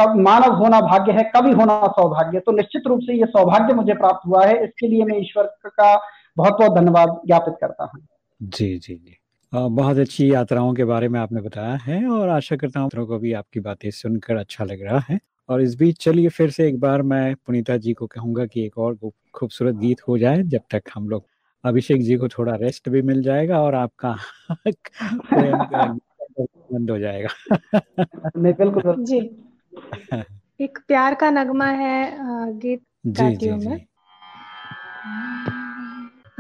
कब मानव होना भाग्य है कवि होना सौभाग्य। तो निश्चित रूप से ये सौभाग्य मुझे प्राप्त हुआ है। इसके लिए मैं ईश्वर का बहुत बहुत धन्यवाद ज्ञापित करता हूँ। जी जी जी। बहुत अच्छी यात्राओं के बारे में आपने बताया है और आशा करता हूँ मित्रों को भी आपकी बातें सुनकर अच्छा लग रहा है। और इस बीच चलिए फिर से एक बार मैं पुनीता जी को कहूँगा कि एक और खूबसूरत गीत हो जाए जब तक हम लोग अभिषेक जी को थोड़ा रेस्ट भी मिल जाएगा और आपका बंद हो जाएगा। जी। एक प्यार का नगमा है गीत गाती हूँ मैं।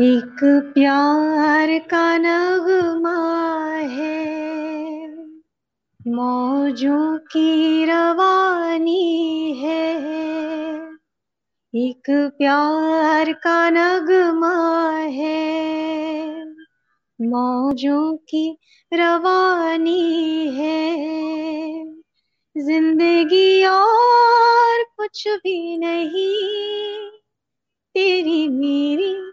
एक प्यार का नगमा है। मौजों की रवानी है। एक प्यार का नगमा है। मौजों की रवानी है। ज़िंदगी और कुछ भी नहीं। तेरी मेरी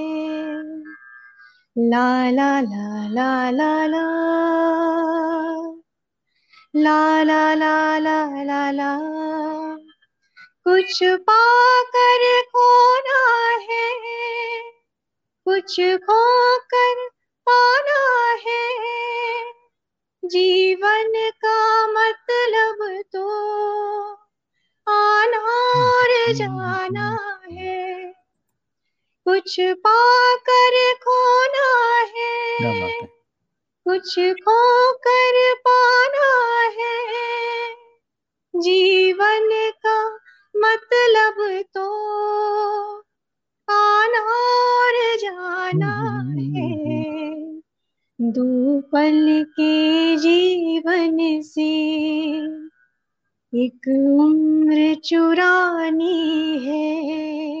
ला ला ला ला ला ला La. कुछ पाकर खोना है कुछ खोकर पाना है। जीवन का मतलब तो आना और जाना है। कुछ पाकर खोना है। कुछ खो कर पाना है। जीवन का मतलब तो आना और जाना है। दो पल के जीवन से एक उम्र चुरानी है।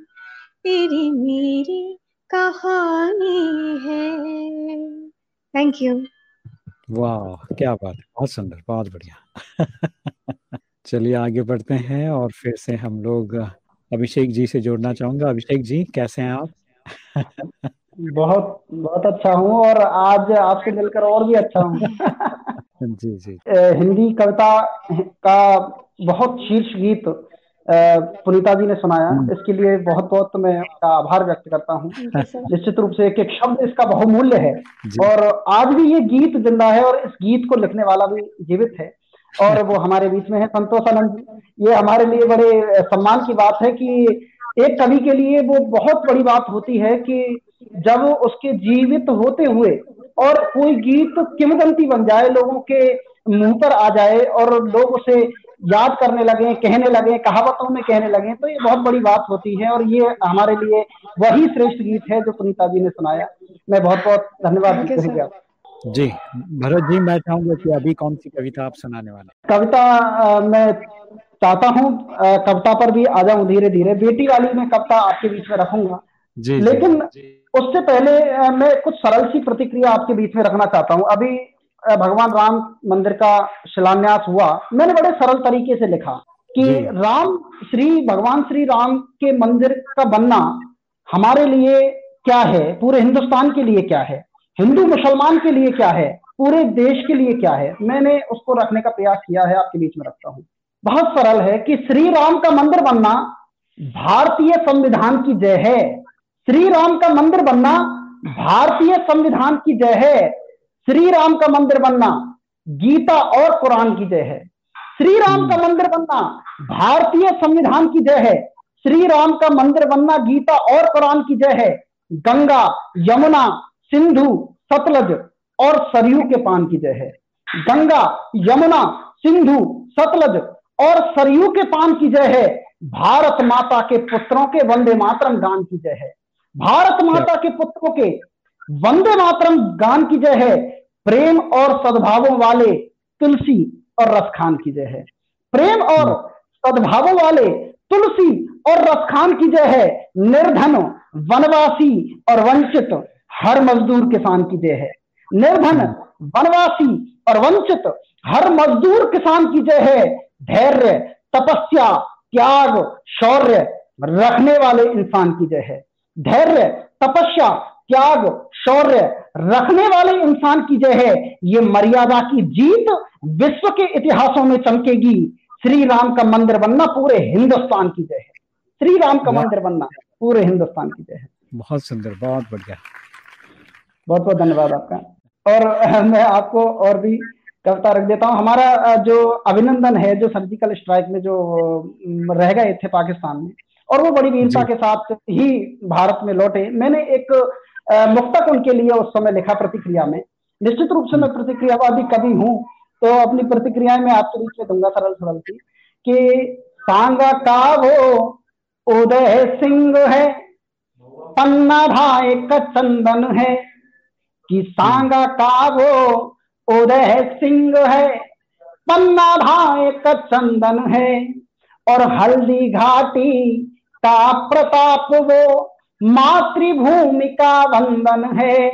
तेरी मेरी कहानी है। थैंक यू वाह क्या बात है बहुत सुंदर बहुत बढ़िया। चलिए आगे बढ़ते हैं और फिर से हम लोग अभिषेक जी से जोड़ना चाहूँगा। अभिषेक जी कैसे हैं आप? बहुत बहुत अच्छा हूँ और आज आपसे मिलकर और भी अच्छा हूँ। जी जी। हिंदी कविता का बहुत शीर्ष गीत पुनीता जी ने सुनाया। इसके लिए बहुत बहुत मैं आपका आभार व्यक्त करता हूँ। निश्चित रूप से एक एक शब्द इसका बहुमूल्य है। और आज भी ये गीत ज़िंदा है और इस गीत को लिखने वाला भी जीवित है। और वो हमारे बीच में है संतोष आनंद जी। ये हमारे लिए बड़े सम्मान की बात है कि एक कवि के लिए वो बहुत बड़ी बात होती है कि जब उसके जीवित होते हुए और कोई गीत किमदंती बन जाए लोगों के मुँह पर आ जाए और लोग उसे याद करने लगे कहने लगे कहावतों में कहने लगे तो ये बहुत बड़ी बात होती है और ये हमारे लिए वही श्रेष्ठ गीत है जो पुनीता जी ने सुनाया। मैं बहुत बहुत धन्यवाद जी भरत जी मैं चाहूँगा कि अभी कौन सी कविता आप सुनाने वाले कविता आ, मैं चाहता हूँ कविता पर भी आ जाऊँ धीरे धीरे बेटी वाली मैं कविता आपके बीच में रखूँगा। जी लेकिन जी, उससे पहले मैं कुछ सरल सी प्रतिक्रिया आपके बीच में रखना चाहता हूँ। अभी भगवान राम मंदिर का शिलान्यास हुआ। मैंने बड़े सरल तरीके से लिखा कि राम श्री भगवान श्री राम के मंदिर का बनना हमारे लिए क्या है? पूरे हिंदुस्तान के लिए क्या है? हिंदू मुसलमान के लिए क्या है? पूरे देश के लिए क्या है? मैंने उसको रखने का प्रयास किया है आपके बीच में रखता हूँ। बहुत सरल है कि श्री राम का मंदिर बनना भारतीय संविधान की जय है। श्री राम का मंदिर बनना भारतीय संविधान की जय है। श्री राम का मंदिर बनना, गीता और कुरान की जय है। श्री राम का मंदिर बनना, भारतीय संविधान की जय है। श्री राम का मंदिर बनना, गीता और कुरान की जय है। गंगा, यमुना, सिंधु, सतलज और सरयू के पान की जय है। गंगा, यमुना, सिंधु, सतलज और सरयू के पान की जय है। भारत माता के पुत्रों के वंदे मातरम गान की जय है। भारत माता के पुत्रों के वंदे मातरम, गान की जय है। प्रेम और सद्भावों वाले, तुलसी और रसखान की जय है। प्रेम और सद्भावों वाले, तुलसी और रसखान की जय है। निर्धन, वनवासी और वंचित, हर मजदूर किसान की जय है। निर्धन, वनवासी और वंचित, हर मजदूर किसान की जय है। धैर्य, तपस्या, त्याग, शौर्य, रखने वाले इंसान की जय है। धैर्य, तपस्या त्याग शौर्य रखने वाले इंसान की जय है। ये मर्यादा की जीत विश्व के इतिहासों में चमकेगी। श्री राम का मंदिर बनना पूरे हिंदुस्तान की जय है। श्री राम का मंदिर बनना पूरे हिंदुस्तान की जय है। बहुत सुंदर बहुत बढ़िया। बहुत बहुत धन्यवाद आपका। और मैं आपको और भी कविता रख देता हूँ। हमारा जो अभिनंदन है जो सर्जिकल स्ट्राइक में जो रह गए थे पाकिस्तान में और वो बड़ी वीरता के साथ ही भारत में लौटे। मैंने एक मुक्तक उनके लिए उस समय लिखा प्रतिक्रिया में। निश्चित रूप से मैं प्रतिक्रियावादी कभी हूँ तो अपनी प्रतिक्रियाएँ मैं आपके बीच में दूँगा सरल सरल सी, कि सांगा का वो उदय सिंह है, पन्ना भाई का चंदन है, कि सांगा का वो उदय सिंह है, पन्ना भाई का चंदन है, और हल्दी घाटी का प्रताप वो मातृभूमि का वंदन है।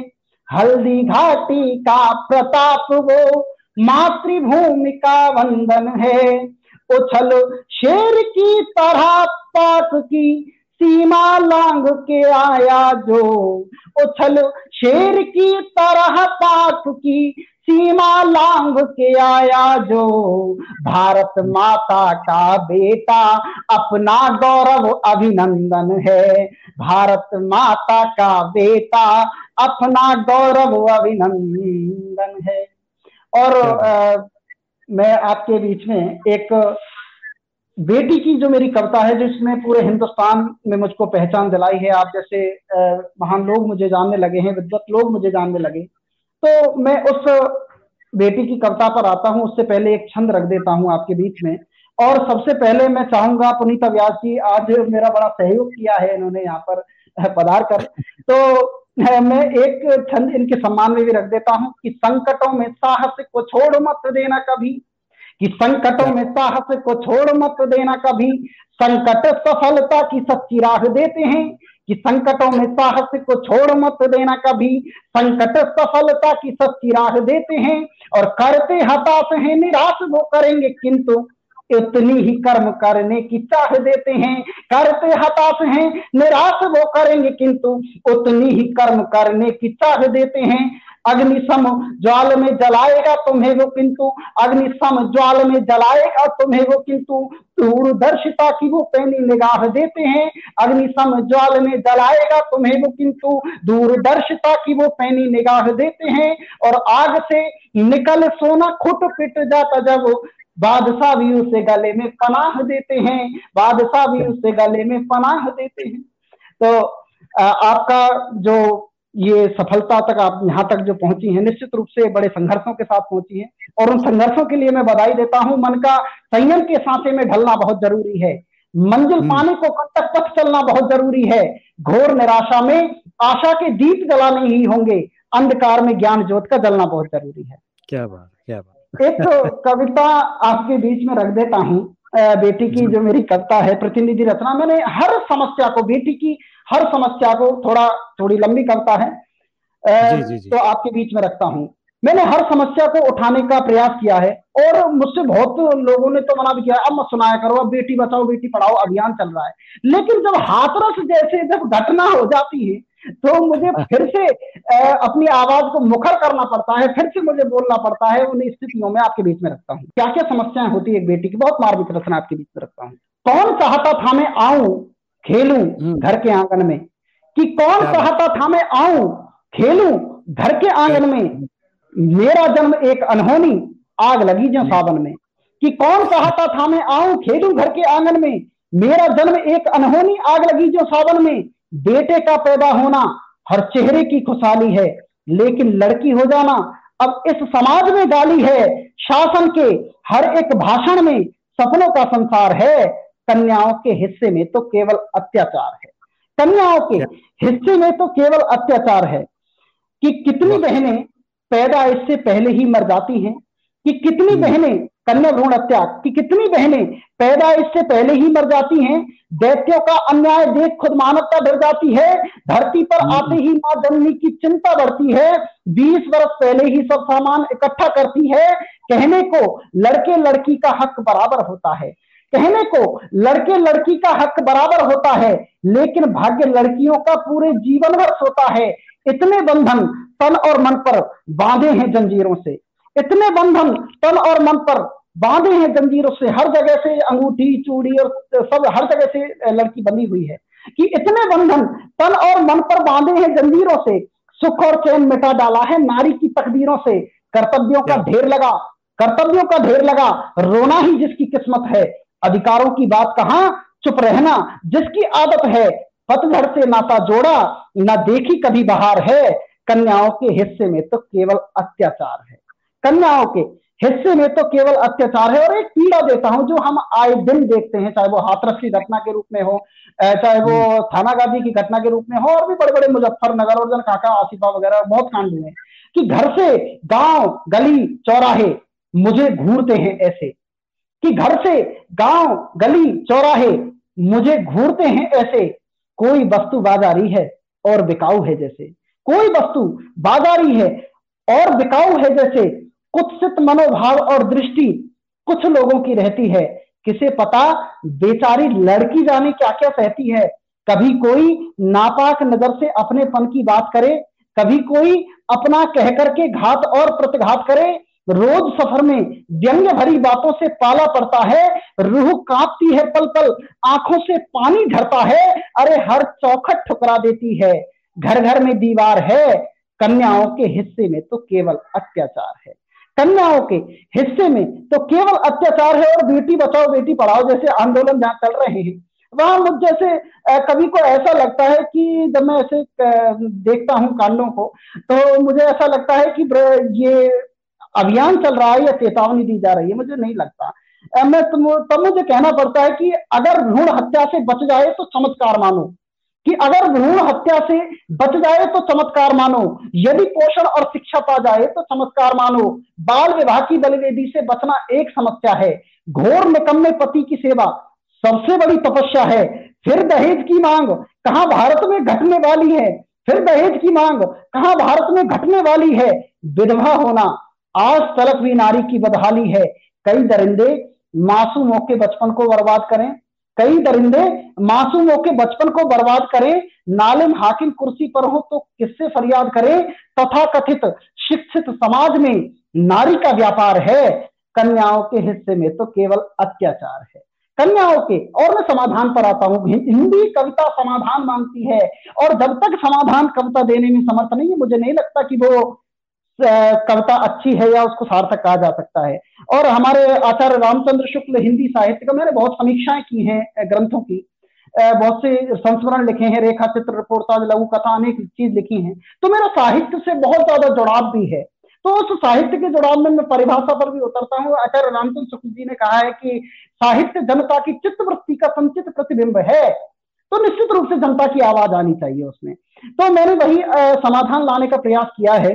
हल्दी घाटी का प्रताप वो मातृभूमि का वंदन है। उछल शेर की तरह पाक की सीमा लांग के आया जो। उछल शेर की तरह पाक की सीमा लांग के आया जो। भारत माता का बेटा अपना गौरव अभिनंदन है। भारत माता का बेटा अपना गौरव अभिनंदन है। और आ, मैं आपके बीच में एक बेटी की जो मेरी कविता है जिसमें पूरे हिंदुस्तान में मुझको पहचान दिलाई है। आप जैसे महान लोग मुझे जानने लगे हैं विद्वत लोग मुझे जानने लगे। तो मैं उस बेटी की कविता पर आता हूँ, उससे पहले एक छंद रख देता हूँ आपके बीच में। और सबसे पहले मैं चाहूँगा पुनीता व्यास जी, आज मेरा बड़ा सहयोग किया है इन्होंने यहाँ पर पधार कर तो मैं एक छंद इनके सम्मान में भी रख देता हूँ कि संकटों में साहस को छोड़ मत देना कभी। कि संकटों में साहस को छोड़ मत देना कभी। संकट सफलता की सच्ची राह देते हैं कि संकटों में साहस को छोड़ मत देना कभी। संकट सफलता की सच्ची राह देते हैं और करते हताश हैं, निराश वो करेंगे किंतु इतनी ही कर्म करने की चाह देते हैं। करते हताश हैं, निराश वो करेंगे किंतु उतनी ही कर्म करने की चाह देते हैं। अग्निशम ज्वाल में जलाएगा तुम्हें वो किंतु अग्निशम ज्वाल में जलाएगा तुम्हें वो किंतु। दूरदर्शिता की वो पैनी निगाह देते हैं अग्निशम ज्वाल में जलाएगा तुम्हें वो किंतु। दूरदर्शिता की वो पैनी निगाह देते हैं और आग से निकल सोना खुट पिट जाता जब बादशाह भी उसे गले में पनाह देते हैं बादशाह भी उसे गले में पनाह देते हैं। तो आपका जो ये सफलता तक आप यहाँ तक जो पहुँची हैं निश्चित रूप से बड़े संघर्षों के साथ पहुँची हैं। और उन संघर्षों के लिए मैं बधाई देता हूँ मन का संयम के सांचे में ढलना बहुत ज़रूरी है। मंजिल हम्म। पाने को कब तक पथ चलना बहुत ज़रूरी है। घोर निराशा में आशा के दीप जलाने ही होंगे। अंधकार में ज्ञान ज्योत का जलना बहुत ज़रूरी है। क्या बात क्या बात। एक तो कविता आपके बीच में रख देता हूँ। बेटी की जो मेरी कविता है प्रतिनिधि रचना मैंने हर समस्या को बेटी की हर समस्या को थोड़ा थोड़ी लंबी कविता है। जी, जी, जी. तो आपके बीच में रखता हूँ। मैंने हर समस्या को उठाने का प्रयास किया है और मुझसे बहुत लोगों ने तो मना भी किया अब मत सुनाया करो अब बेटी बचाओ बेटी पढ़ाओ अभियान चल रहा है। लेकिन जब हाथरस जैसे जब घटना हो जाती है तो मुझे फिर से अपनी आवाज़ को मुखर करना पड़ता है फिर से मुझे बोलना पड़ता है उन स्थितियों में आपके बीच में रखता हूँ। क्या क्या समस्याएँ होती है एक बेटी की? बहुत मार्मिक रचना आपके बीच में रखता हूँ। कौन चाहता था मैं आऊँ खेलूं हम्म। घर के आँगन में। कि कौन चाहता था मैं आऊँ खेलू घर के आँगन में। मेरा जन्म एक अनहोनी आग लगी जो। सावन में। कि कौन चाहता था मैं आऊँ खेलूं घर के आँगन में। मेरा जन्म एक अनहोनी आग लगी जो सावन में। बेटे का पैदा होना हर चेहरे की खुशहाली है। लेकिन लड़की हो जाना अब इस समाज में गाली है। शासन के हर एक भाषण में सपनों का संसार है। कन्याओं के हिस्से में तो केवल अत्याचार है कन्याओं के हिस्से में तो केवल अत्याचार है कि कितनी बहनें पैदा इससे पहले ही मर जाती हैं कि कितनी हम्म। बहनें कन्या भ्रूण हत्या कि कितनी बहनें पैदा इससे पहले ही मर जाती हैं दैत्यों का अन्याय देख खुद मानवता डर जाती है धरती पर हम्म। आते ही माँ जननी की चिंता बढ़ती है बीस वर्ष पहले ही सब सामान इकट्ठा करती है कहने को लड़के लड़की का हक बराबर होता है कहने को लड़के लड़की का हक बराबर होता है लेकिन भाग्य लड़कियों का पूरे जीवन भर सोता है। इतने बंधन तन और मन पर बांधे हैं जंजीरों से। इतने बंधन तन और मन पर बांधे हैं जंजीरों से। हर जगह से अंगूठी चूड़ी और सब हर जगह से लड़की बंधी हुई है। कि इतने बंधन तन और मन पर बांधे हैं जंजीरों से सुख और चैन मिटा डाला है नारी की तकदीरों से। कर्तव्यों का ढेर लगा कर्तव्यों का ढेर लगा रोना ही जिसकी किस्मत है। अधिकारों की बात कहा? चुप रहना। जिसकी आदत है पतझड़ से नाता जोड़ा न देखी कभी बाहर है। कन्याओं के हिस्से में तो केवल अत्याचार है। कन्याओं के हिस्से में तो केवल अत्याचार है। और एक पीड़ा देता हूँ जो हम आए दिन देखते हैं चाहे वो हाथरस की घटना के रूप में हो चाहे वो थाना गाजी की घटना के रूप में हो और भी बड़े बड़े मुजफ्फरनगर और जन काका आसिफा वगैरह बहुत कांड हुए कि घर से गाँव गली चौराहे मुझे घूरते हैं ऐसे। कि घर से गाँव, गली, चौराहे मुझे घूरते हैं ऐसे। कोई वस्तु बाजारी है और बिकाऊ है जैसे। कोई वस्तु बाजारी है और बिकाऊ है जैसे। कुत्सित मनोभाव और दृष्टि कुछ लोगों की रहती है। किसे पता बेचारी लड़की जाने क्या क्या सहती है। कभी कोई नापाक नज़र से अपने पन की बात करे। कभी कोई अपना कह करके घात और प्रतिघात करे। रोज सफ़र में व्यंग्य भरी बातों से पाला पड़ता है, रूह कांपती है पल पल, आँखों से पानी झरता है, अरे हर चौखट ठुकरा देती है। घर घर में दीवार है, कन्याओं के हिस्से में तो केवल अत्याचार है। कन्याओं के हिस्से में तो केवल अत्याचार है और बेटी बचाओ, बेटी पढ़ाओ जैसे आंदोलन जहाँ चल रहे हैं। वहाँ मुझ जैसे कभी को ऐसा लगता है कि जब मैं ऐसे देखता हूँ कांडों को तो मुझे ऐसा लगता है कि ये अभियान चल रहा है या चेतावनी दी जा रही है, मुझे नहीं लगता। मैं तुम तब मुझे कहना पड़ता है कि अगर भ्रूण हत्या से बच जाए तो चमत्कार मानो। कि अगर भ्रूण हत्या से बच जाए तो चमत्कार मानो। यदि पोषण और शिक्षा पा जाए तो चमत्कार मानो। बाल विवाह की बलिवेदी से बचना एक समस्या है। घोर निकम्मे पति की सेवा सबसे बड़ी तपस्या है। फिर दहेज की मांग, कहा भारत में घटने वाली है? फिर दहेज की मांग, कहा भारत में घटने वाली है? विधवा होना। आज तलक भी नारी की बदहाली है। कई दरिंदे मासूमों के बचपन को बर्बाद करें। कई दरिंदे मासूमों के बचपन को बर्बाद करें। नालिम हाकिम कुर्सी पर हो तो किससे फरियाद करें। तथा कथित शिक्षित समाज में नारी का व्यापार है। कन्याओं के हिस्से में तो केवल अत्याचार है। कन्याओं के और मैं समाधान पर आता हूँ, हिंदी कविता समाधान मांगती है। और जब तक समाधान कविता देने में समर्थ नहीं है, मुझे नहीं लगता कि वो कविता अच्छी है या उसको सार्थक कहा जा सकता है। और हमारे आचार्य रामचंद्र शुक्ल हिंदी साहित्य का मैंने बहुत समीक्षाएँ की हैं ग्रंथों की। बहुत से संस्मरण लिखे हैं, रेखा चित्र रिपोर्टाज लघु कथा, अनेक चीज़ लिखी हैं। तो मेरा साहित्य से बहुत ज़्यादा जुड़ाव भी है। तो उस साहित्य के जुड़ाव में मैं परिभाषा पर भी उतरता हूँ। आचार्य रामचंद्र शुक्ल जी ने कहा है कि साहित्य जनता की चित्त वृत्ति का संचित प्रतिबिंब है। तो निश्चित रूप से जनता की आवाज़ आनी चाहिए उसमें। तो मैंने वही समाधान लाने का प्रयास किया है।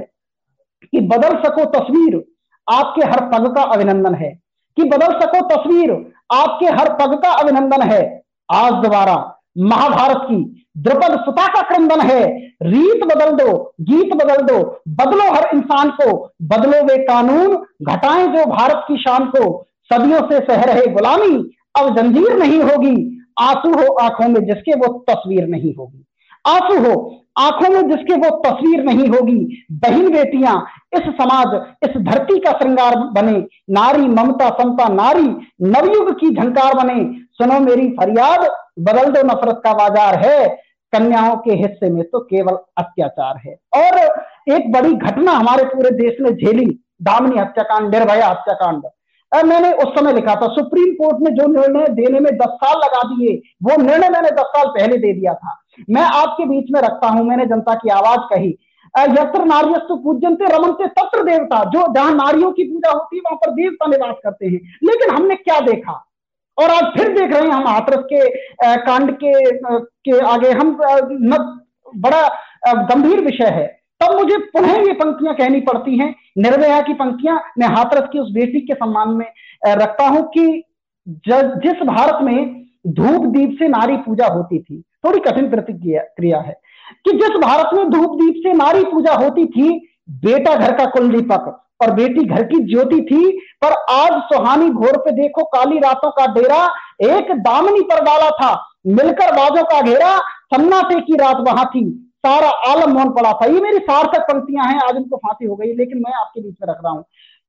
कि बदल सको तस्वीर, आपके हर पग का अभिनंदन है। कि बदल सको तस्वीर, आपके हर पग का अभिनंदन है। आज दोबारा महाभारत की द्रुपद सुता का क्रंदन है। रीत बदल दो, गीत बदल दो, बदलो हर इंसान को। बदलो वे कानून, घटाएँ जो भारत की शान को। सदियों से सह रहे गुलामी, अब जंजीर नहीं होगी। आँसू हो आँखों में जिसके वो तस्वीर नहीं होगी। आँसू हो। आँखों में जिसके वो तस्वीर नहीं होगी, बहन बेटियाँ, इस समाज, इस धरती का श्रृंगार बने। नारी ममता, समता, नारी, नवयुग की झंकार बने। सुनो मेरी फरियाद, बदल दो नफरत का बाज़ार है। कन्याओं के हिस्से में तो केवल अत्याचार है। और एक बड़ी घटना हमारे पूरे देश ने झेली, दामनी हत्याकांड, निर्भया हत्याकांड। मैंने उस समय लिखा था, सुप्रीम कोर्ट ने जो निर्णय देने में दस साल लगा दिए, वो निर्णय मैंने दस साल पहले दे दिया था। मैं आपके बीच में रखता हूँ मैंने जनता की आवाज़ कही। यत्र नार्यस्तु पूज्यंते रमनते तत्र देवता। जो जहाँ नारियों की पूजा होती है वहाँ पर देवता निवास करते हैं। लेकिन हमने क्या देखा? और आज फिर देख रहे हैं हम हाथरस के कांड के के आगे। हम न, बड़ा गंभीर विषय है। तब मुझे पुनः ये पंक्तियाँ कहनी पड़ती हैं। निर्भया की पंक्तियाँ मैं हाथरस की उस बेटी के सम्मान में रखता हूँ कि जिस भारत में धूप दीप से नारी पूजा होती थी थोड़ी कठिन प्रतिक्रिया, क्रिया है कि जिस भारत में धूप दीप से नारी पूजा होती थी, बेटा घर का कुल दीपक और बेटी घर की ज्योति थी, पर आज सुहानी घोर पे देखो काली रातों का डेरा, एक दामनी पर डाला था, मिलकर बाजों का घेरा, सन्नाटे की रात वहाँ थी, सारा आलम मौन पड़ा था। ये मेरी सार्थक पंक्तियाँ हैं, आज उनको फांसी हो गई, लेकिन मैं आपके बीच में रख रहा हूँ।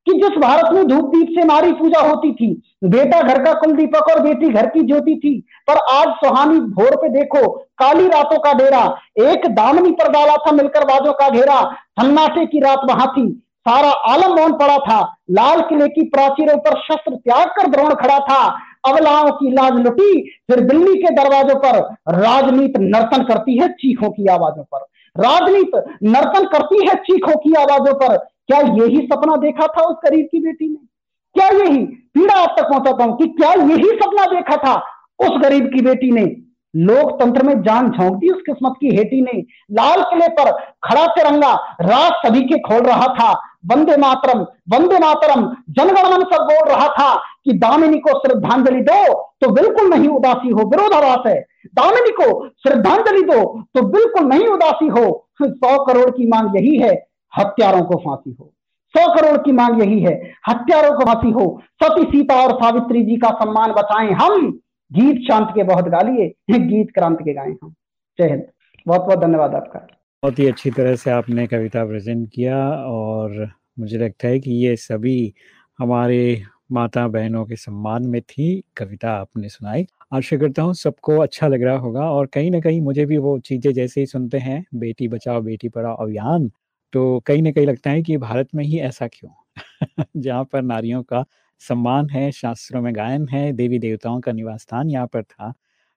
कि जिस भारत में धूप दीप से नारी पूजा होती थी, बेटा घर का कुल दीपक और बेटी घर की ज्योति थी, पर आज सुहानी भोर पे देखो, काली रातों का डेरा, एक दामनी पर डाला था मिलकर बाजों का घेरा सन्नाटे की रात वहाँ थी, सारा आलम मौन पड़ा था, लाल किले की प्राचीरों पर शस्त्र त्याग कर द्रोण खड़ा था, अवलाओं की लाज लुटी, फिर दिल्ली के दरवाजों पर राजनीति नर्तन करती है चीखों की आवाजों पर, राजनीति नर्तन करती है चीखों की आवाजों पर क्या यही सपना देखा था उस गरीब की बेटी ने? क्या यही पीड़ा आप तक पहुंचाता हूँ कि क्या यही सपना देखा था उस गरीब की बेटी ने? लोकतंत्र में जान झोंक दी उस किस्मत की हेटी ने। लाल किले पर खड़ा तिरंगा रात सभी के खोल रहा था। वंदे मातरम वंदे मातरम जनगणमन सब बोल रहा था कि दामिनी को श्रद्धांजलि दो तो बिल्कुल नहीं उदासी हो, विरोधाभास है। दामिनी को श्रद्धांजलि दो तो बिल्कुल नहीं उदासी हो। सौ करोड़ की मांग यही है हत्यारों को फांसी हो। सौ करोड़ की मांग यही है, हत्यारों को फांसी हो। सती सीता और सावित्री जी का सम्मान बचाएँ हम। गीत शांत के बहुत गालिए गीत क्रांति के गाए हम। जय हिंद। बहुत बहुत धन्यवाद आपका। बहुत ही अच्छी तरह से आपने कविता प्रेजेंट किया और मुझे लगता है कि ये सभी हमारे माता बहनों के सम्मान में थी। कविता आपने सुनाई। आशा करता हूँ सबको अच्छा लग रहा होगा और कहीं ना कहीं मुझे भी वो चीज़ें जैसे ही सुनते हैं, बेटी बचाओ, बेटी पढ़ाओ अभियान तो कहीं ना कहीं लगता है कि भारत में ही ऐसा क्यों? जहाँ पर नारियों का सम्मान है, शास्त्रों में गायन है, देवी देवताओं का निवास स्थान यहाँ पर था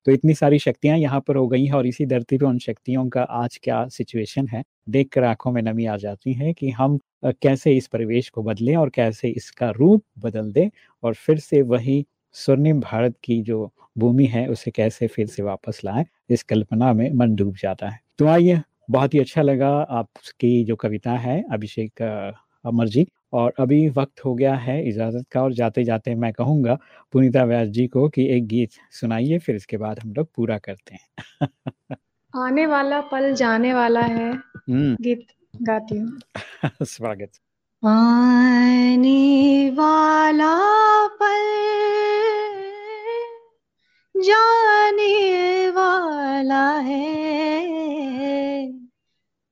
तो इतनी सारी शक्तियाँ यहाँ पर हो गई हैं और इसी धरती पे उन शक्तियों का आज क्या सिचुएशन है, देख कर आँखों में नमी आ जाती है कि हम कैसे इस परिवेश को बदलें और कैसे इसका रूप बदल दें और फिर से वही स्वर्णिम भारत की जो भूमि है उसे कैसे फिर से वापस लाए, इस कल्पना में मन डूब जाता है। तो आइए बहुत ही अच्छा लगा आपकी जो कविता है अभिषेक अमर जी। और अभी वक्त हो गया है इजाज़त का और जाते जाते मैं कहूँगा पुनीता व्यास जी को कि एक गीत सुनाइए फिर इसके बाद हम लोग पूरा करते हैं। आने वाला पल जाने वाला है। हम्म। गीत गाती हूँ। स्वागत। आने वाला पल जाने वाला है।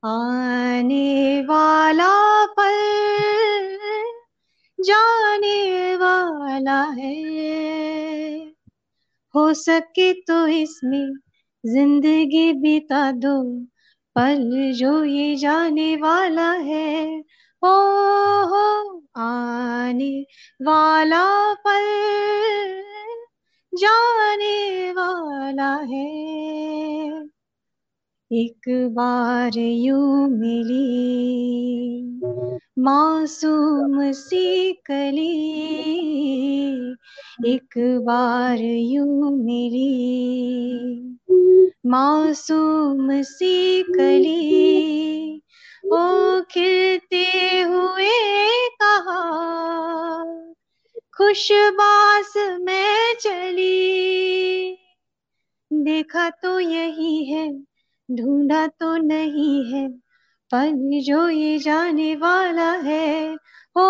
आने वाला पल जाने वाला है। हो सके तो इसमें ज़िंदगी बिता दो, पल जो ये जाने वाला है। ओ हो, आने वाला पल जाने वाला है। एक बार यू मिली, मासूम सी कली। एक बार यू मिली, मासूम सी कली। ओ खिलते हुए कहा खुशबास मैं चली। देखा तो यही है ढूंढा तो नहीं है पल जो ये जाने वाला है हो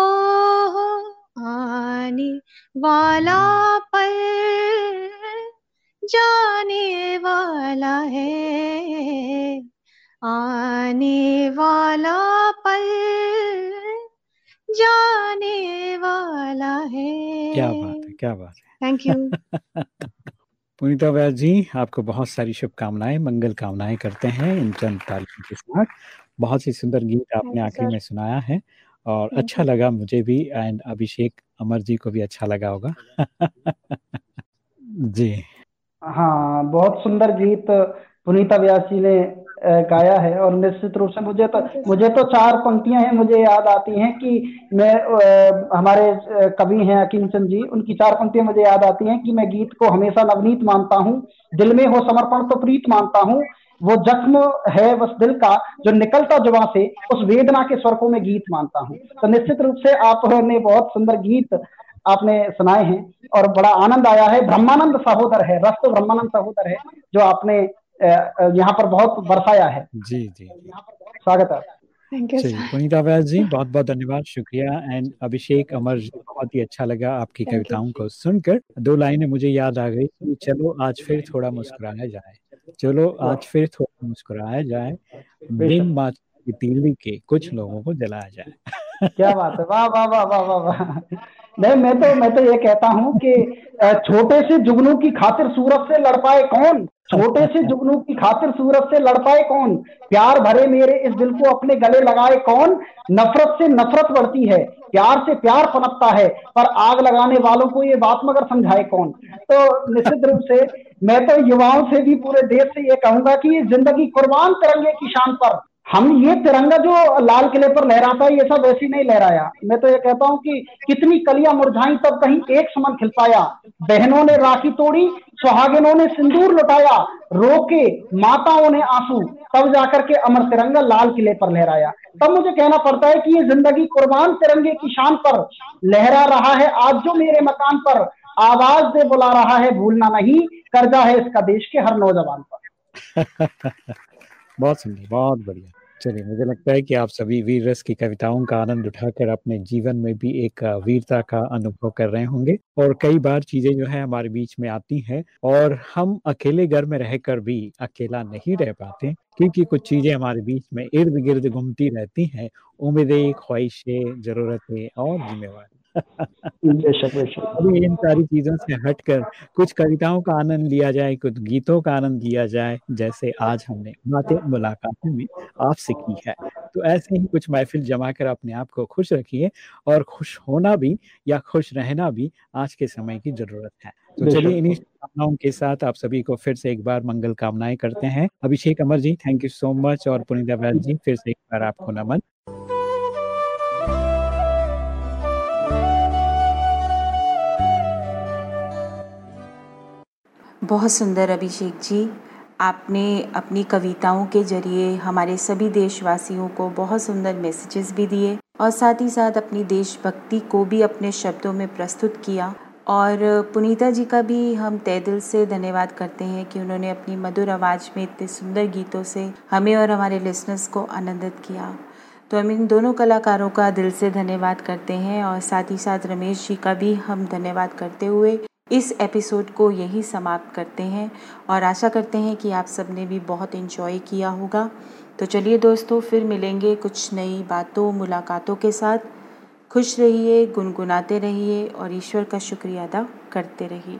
हो आने वाला पल जाने वाला है आने वाला पल जाने वाला है। क्या बात है क्या बात है। थैंक यू पुनीता व्यास जी आपको बहुत सारी शुभकामनाएँ मंगल कामनाएँ करते हैं इन चंद तारीखों के साथ। बहुत ही सुंदर गीत आपने आखिर में सुनाया है और अच्छा लगा मुझे भी एंड अभिषेक अमर जी को भी अच्छा लगा होगा। जी। हाँ बहुत सुंदर गीत पुनीता व्यास जी ने गाया है और निश्चित रूप से मुझे तो मुझे तो चार पंक्तियाँ हैं, मुझे याद आती हैं कि मैं हमारे कवि हैं अकीम चंद जी, उनकी चार पंक्तियाँ मुझे याद आती हैं कि मैं गीत को हमेशा नवनीत मानता हूँ, दिल में हो समर्पण तो प्रीत मानता हूँ, वो जख्म है बस दिल का, जो निकलता जुबा से, उस वेदना के स्वर को मैं गीत मानता हूँ। तो निश्चित रूप से आपने बहुत सुंदर गीत आपने सुनाए हैं और बड़ा आनंद आया है। ब्रह्मानंद सहोदर है, रस तो ब्रह्मानंद सहोदर है, जो आपने यहाँ पर बहुत बरसाया है। जी जी स्वागत है। पुनीता व्यास जी बहुत बहुत धन्यवाद शुक्रिया। एंड अभिषेक अमर जी बहुत ही अच्छा लगा आपकी कविताओं को सुनकर। दो लाइनें मुझे याद आ गई कि चलो आज फिर थोड़ा मुस्कुराया जाए। चलो आज फिर थोड़ा मुस्कुराया जाए। बिन माच की तीली के कुछ लोगों को जलाया जाए। क्या बात है। वाह वाह वाह वाह वाह वाह। नहीं, मैं तो मैं तो ये कहता हूँ कि छोटे से जुगनू की खातिर सूरत से लड़ पाए कौन? छोटे से जुगनू की खातिर सूरत से लड़ पाए कौन? प्यार भरे मेरे इस दिल को अपने गले लगाए कौन? नफरत से नफरत बढ़ती है, प्यार से प्यार पनपता है, पर आग लगाने वालों को ये बात मगर समझाए कौन? तो निश्चित रूप से मैं तो युवाओं से भी पूरे देश से ये कहूँगा कि ये ज़िंदगी कुर्बान तिरंगे की शान पर हम ये तिरंगा जो लाल किले पर लहराता है ये सब ऐसी नहीं लहराया। मैं तो ये कहता हूँ कि कितनी कलियाँ मुरझाई, तब कहीं एक समन खिल पाया। बहनों ने राखी तोड़ी, सुहागिनों ने सिंदूर लुटाया, रोके माताओं ने आँसू, तब जाकर के अमर तिरंगा लाल किले पर लहराया। तब मुझे कहना पड़ता है कि ये ज़िंदगी कुर्बान तिरंगे की शान पर लहरा रहा है। आज जो मेरे मकान पर आवाज़ दे बुला रहा है, भूलना नहीं। कर्जा है इसका देश के हर नौजवान पर। बहुत सुंदर, बहुत बढ़िया। चलिए, मुझे लगता है कि आप सभी वीर रस की कविताओं का आनंद उठाकर अपने जीवन में भी एक वीरता का अनुभव कर रहे होंगे। और कई बार चीज़ें जो है हमारे बीच में आती हैं और हम अकेले घर में रहकर भी अकेला नहीं रह पाते। क्योंकि कुछ चीज़ें हमारे बीच में इर्द गिर्द घूमती रहती हैं। उम्मीदें ख्वाहिशें जरूरतें और जिम्मेवार। अभी इन सारी चीज़ों से हटकर कुछ कविताओं का आनंद लिया जाए कुछ गीतों का आनंद लिया जाए जैसे आज हमने बातें मुलाकातों में आपसे की है। तो ऐसे ही कुछ महफिल जमा कर अपने आप को खुश रखिए और खुश होना भी या खुश रहना भी आज के समय की ज़रूरत है। तो चलिए इन्हीं कामनाओं के साथ आप सभी को फिर से एक बार मंगल कामनाएँ करते हैं। Abhishek Amar ji thank you so much और पुनिता बैल जी फिर से एक बार आपको नमन। बहुत सुंदर अभिषेक जी। आपने अपनी कविताओं के ज़रिए हमारे सभी देशवासियों को बहुत सुंदर मैसेजेस भी दिए और साथ ही साथ अपनी देशभक्ति को भी अपने शब्दों में प्रस्तुत किया। और पुनीता जी का भी हम तय दिल से धन्यवाद करते हैं कि उन्होंने अपनी मधुर आवाज़ में इतने सुंदर गीतों से हमें और हमारे लिसनर्स को आनंदित किया। तो हम इन दोनों कलाकारों का दिल से धन्यवाद करते हैं और साथ ही साथ रमेश जी का भी हम धन्यवाद करते हुए इस एपिसोड को यही समाप्त करते हैं और आशा करते हैं कि आप सबने भी बहुत इन्जॉय किया होगा। तो चलिए दोस्तों, फिर मिलेंगे कुछ नई बातों, मुलाकातों के साथ। खुश रहिए, गुनगुनाते रहिए और ईश्वर का शुक्रिया अदा करते रहिए।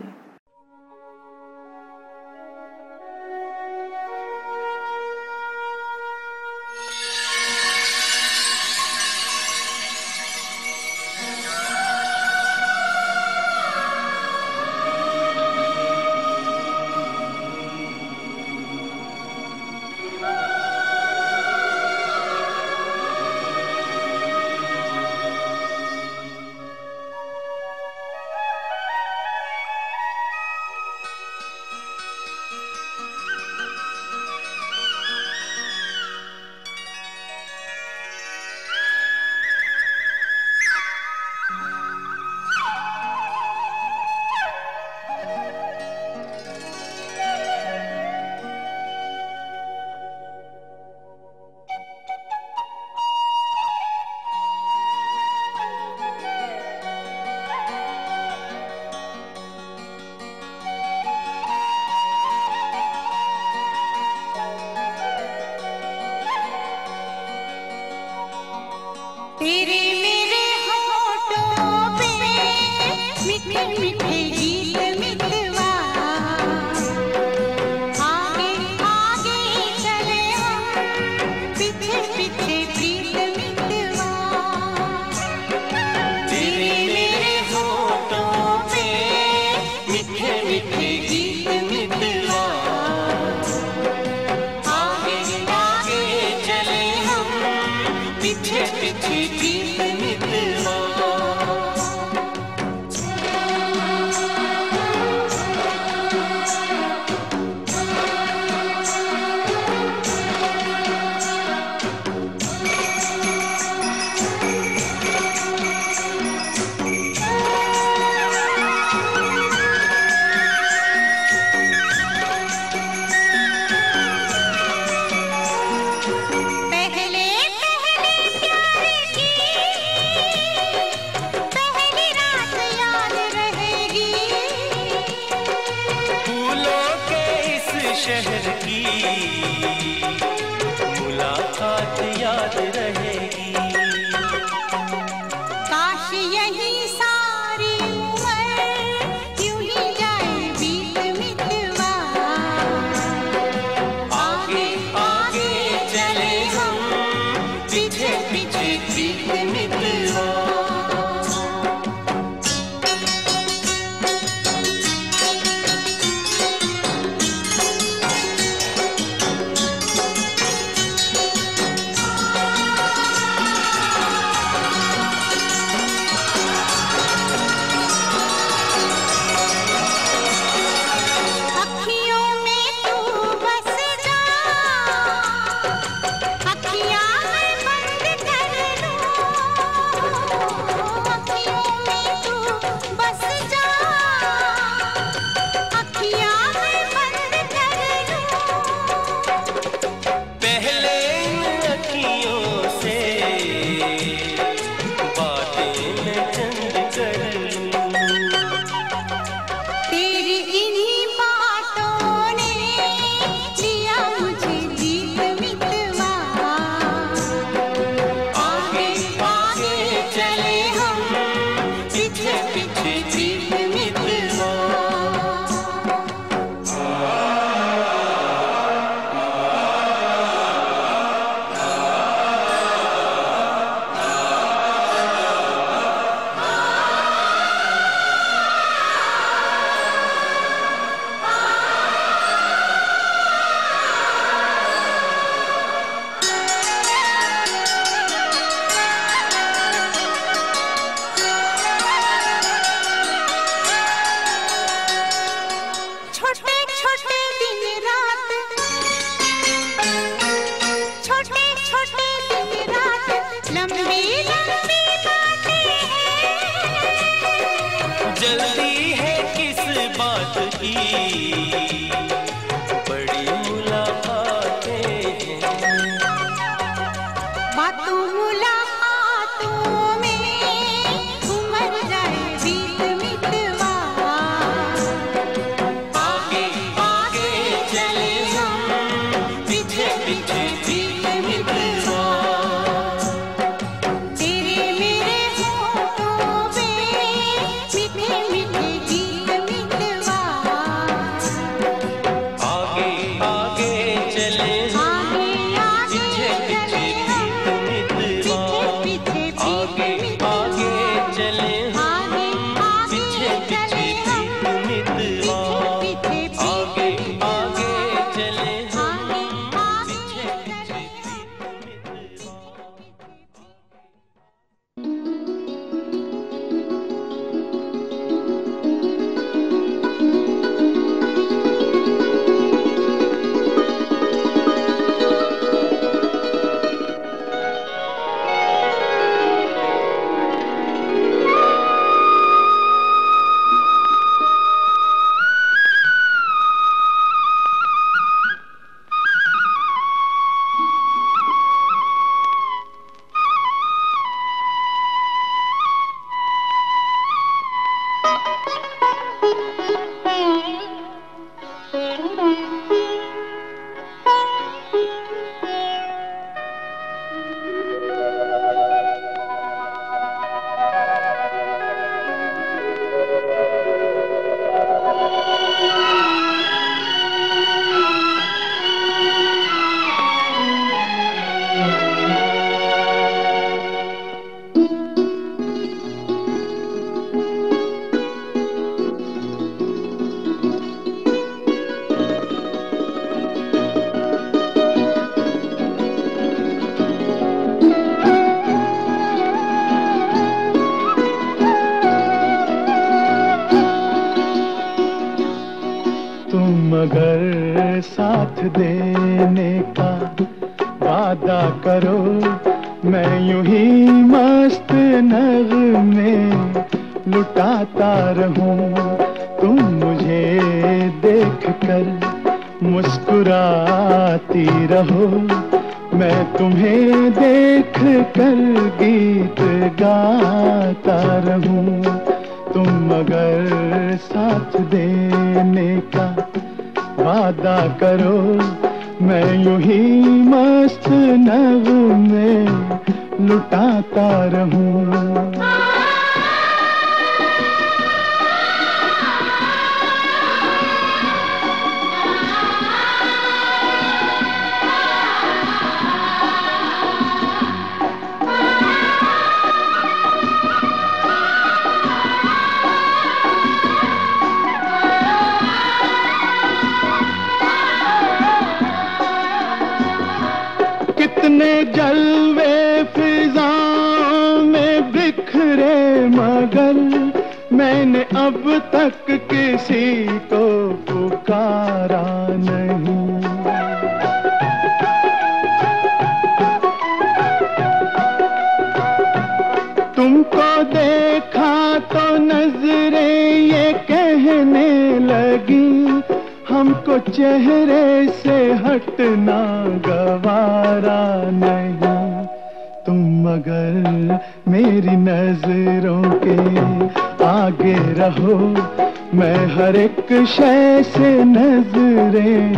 नज़रें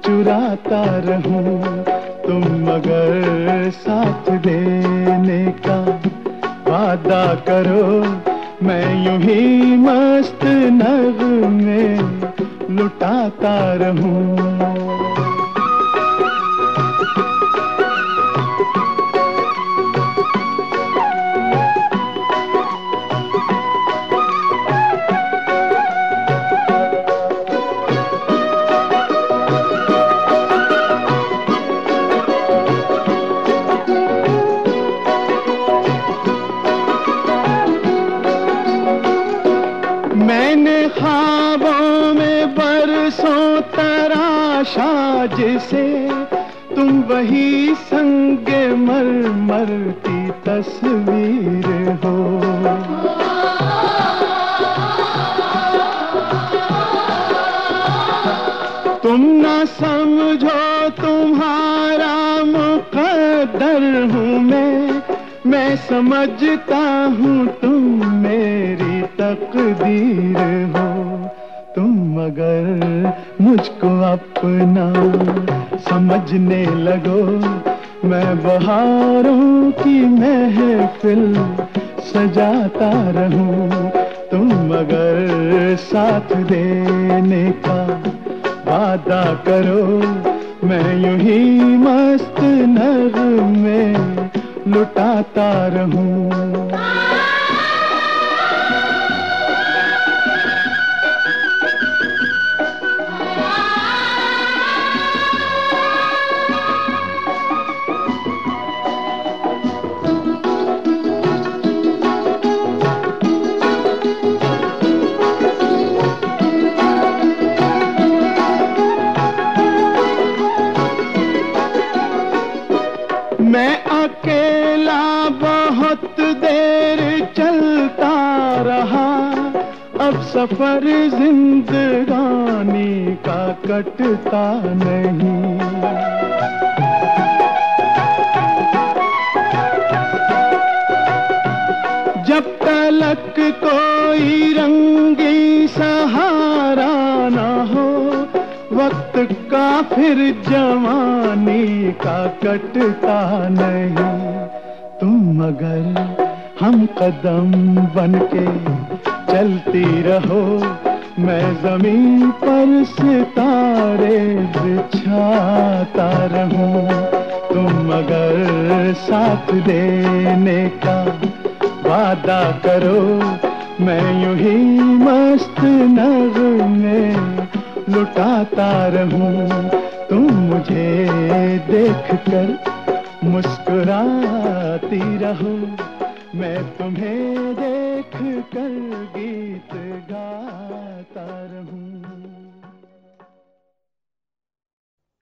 चुराता रहूँ, तुम मगर साथ देने का वादा करो, मैं यूँ ही मस्त नग में लुटाता रहूँ। जिसे तुम वही संग मर मर की तस्वीर हो। तुम ना समझो तुम्हारा मुकद्दर हूँ मैं मैं समझता हूँ तुम मेरी तकदीर हो। तुम मगर मुझको अपना समझने लगो। मैं बहारों की महफिल सजाता रहूँ। तुम मगर साथ देने का वादा करो, मैं यूँ ही मस्त नग में लुटाता रहूँ। सफ़र जिंदगानी का कटता नहीं। जब तलक कोई रंगी सहारा ना हो, वक्त का फिर जवानी का कटता नहीं। तुम मगर हम कदम बन के चलती रहो, मैं ज़मीन पर सितारे बिछाता रहूँ। तुम मगर साथ देने का वादा करो, मैं यूँ ही मस्त नग में लुटाता रहूँ। तुम मुझे देख कर मुस्कुराती रहो। मैं तुम्हें देख कर गीत गाता रहूँ।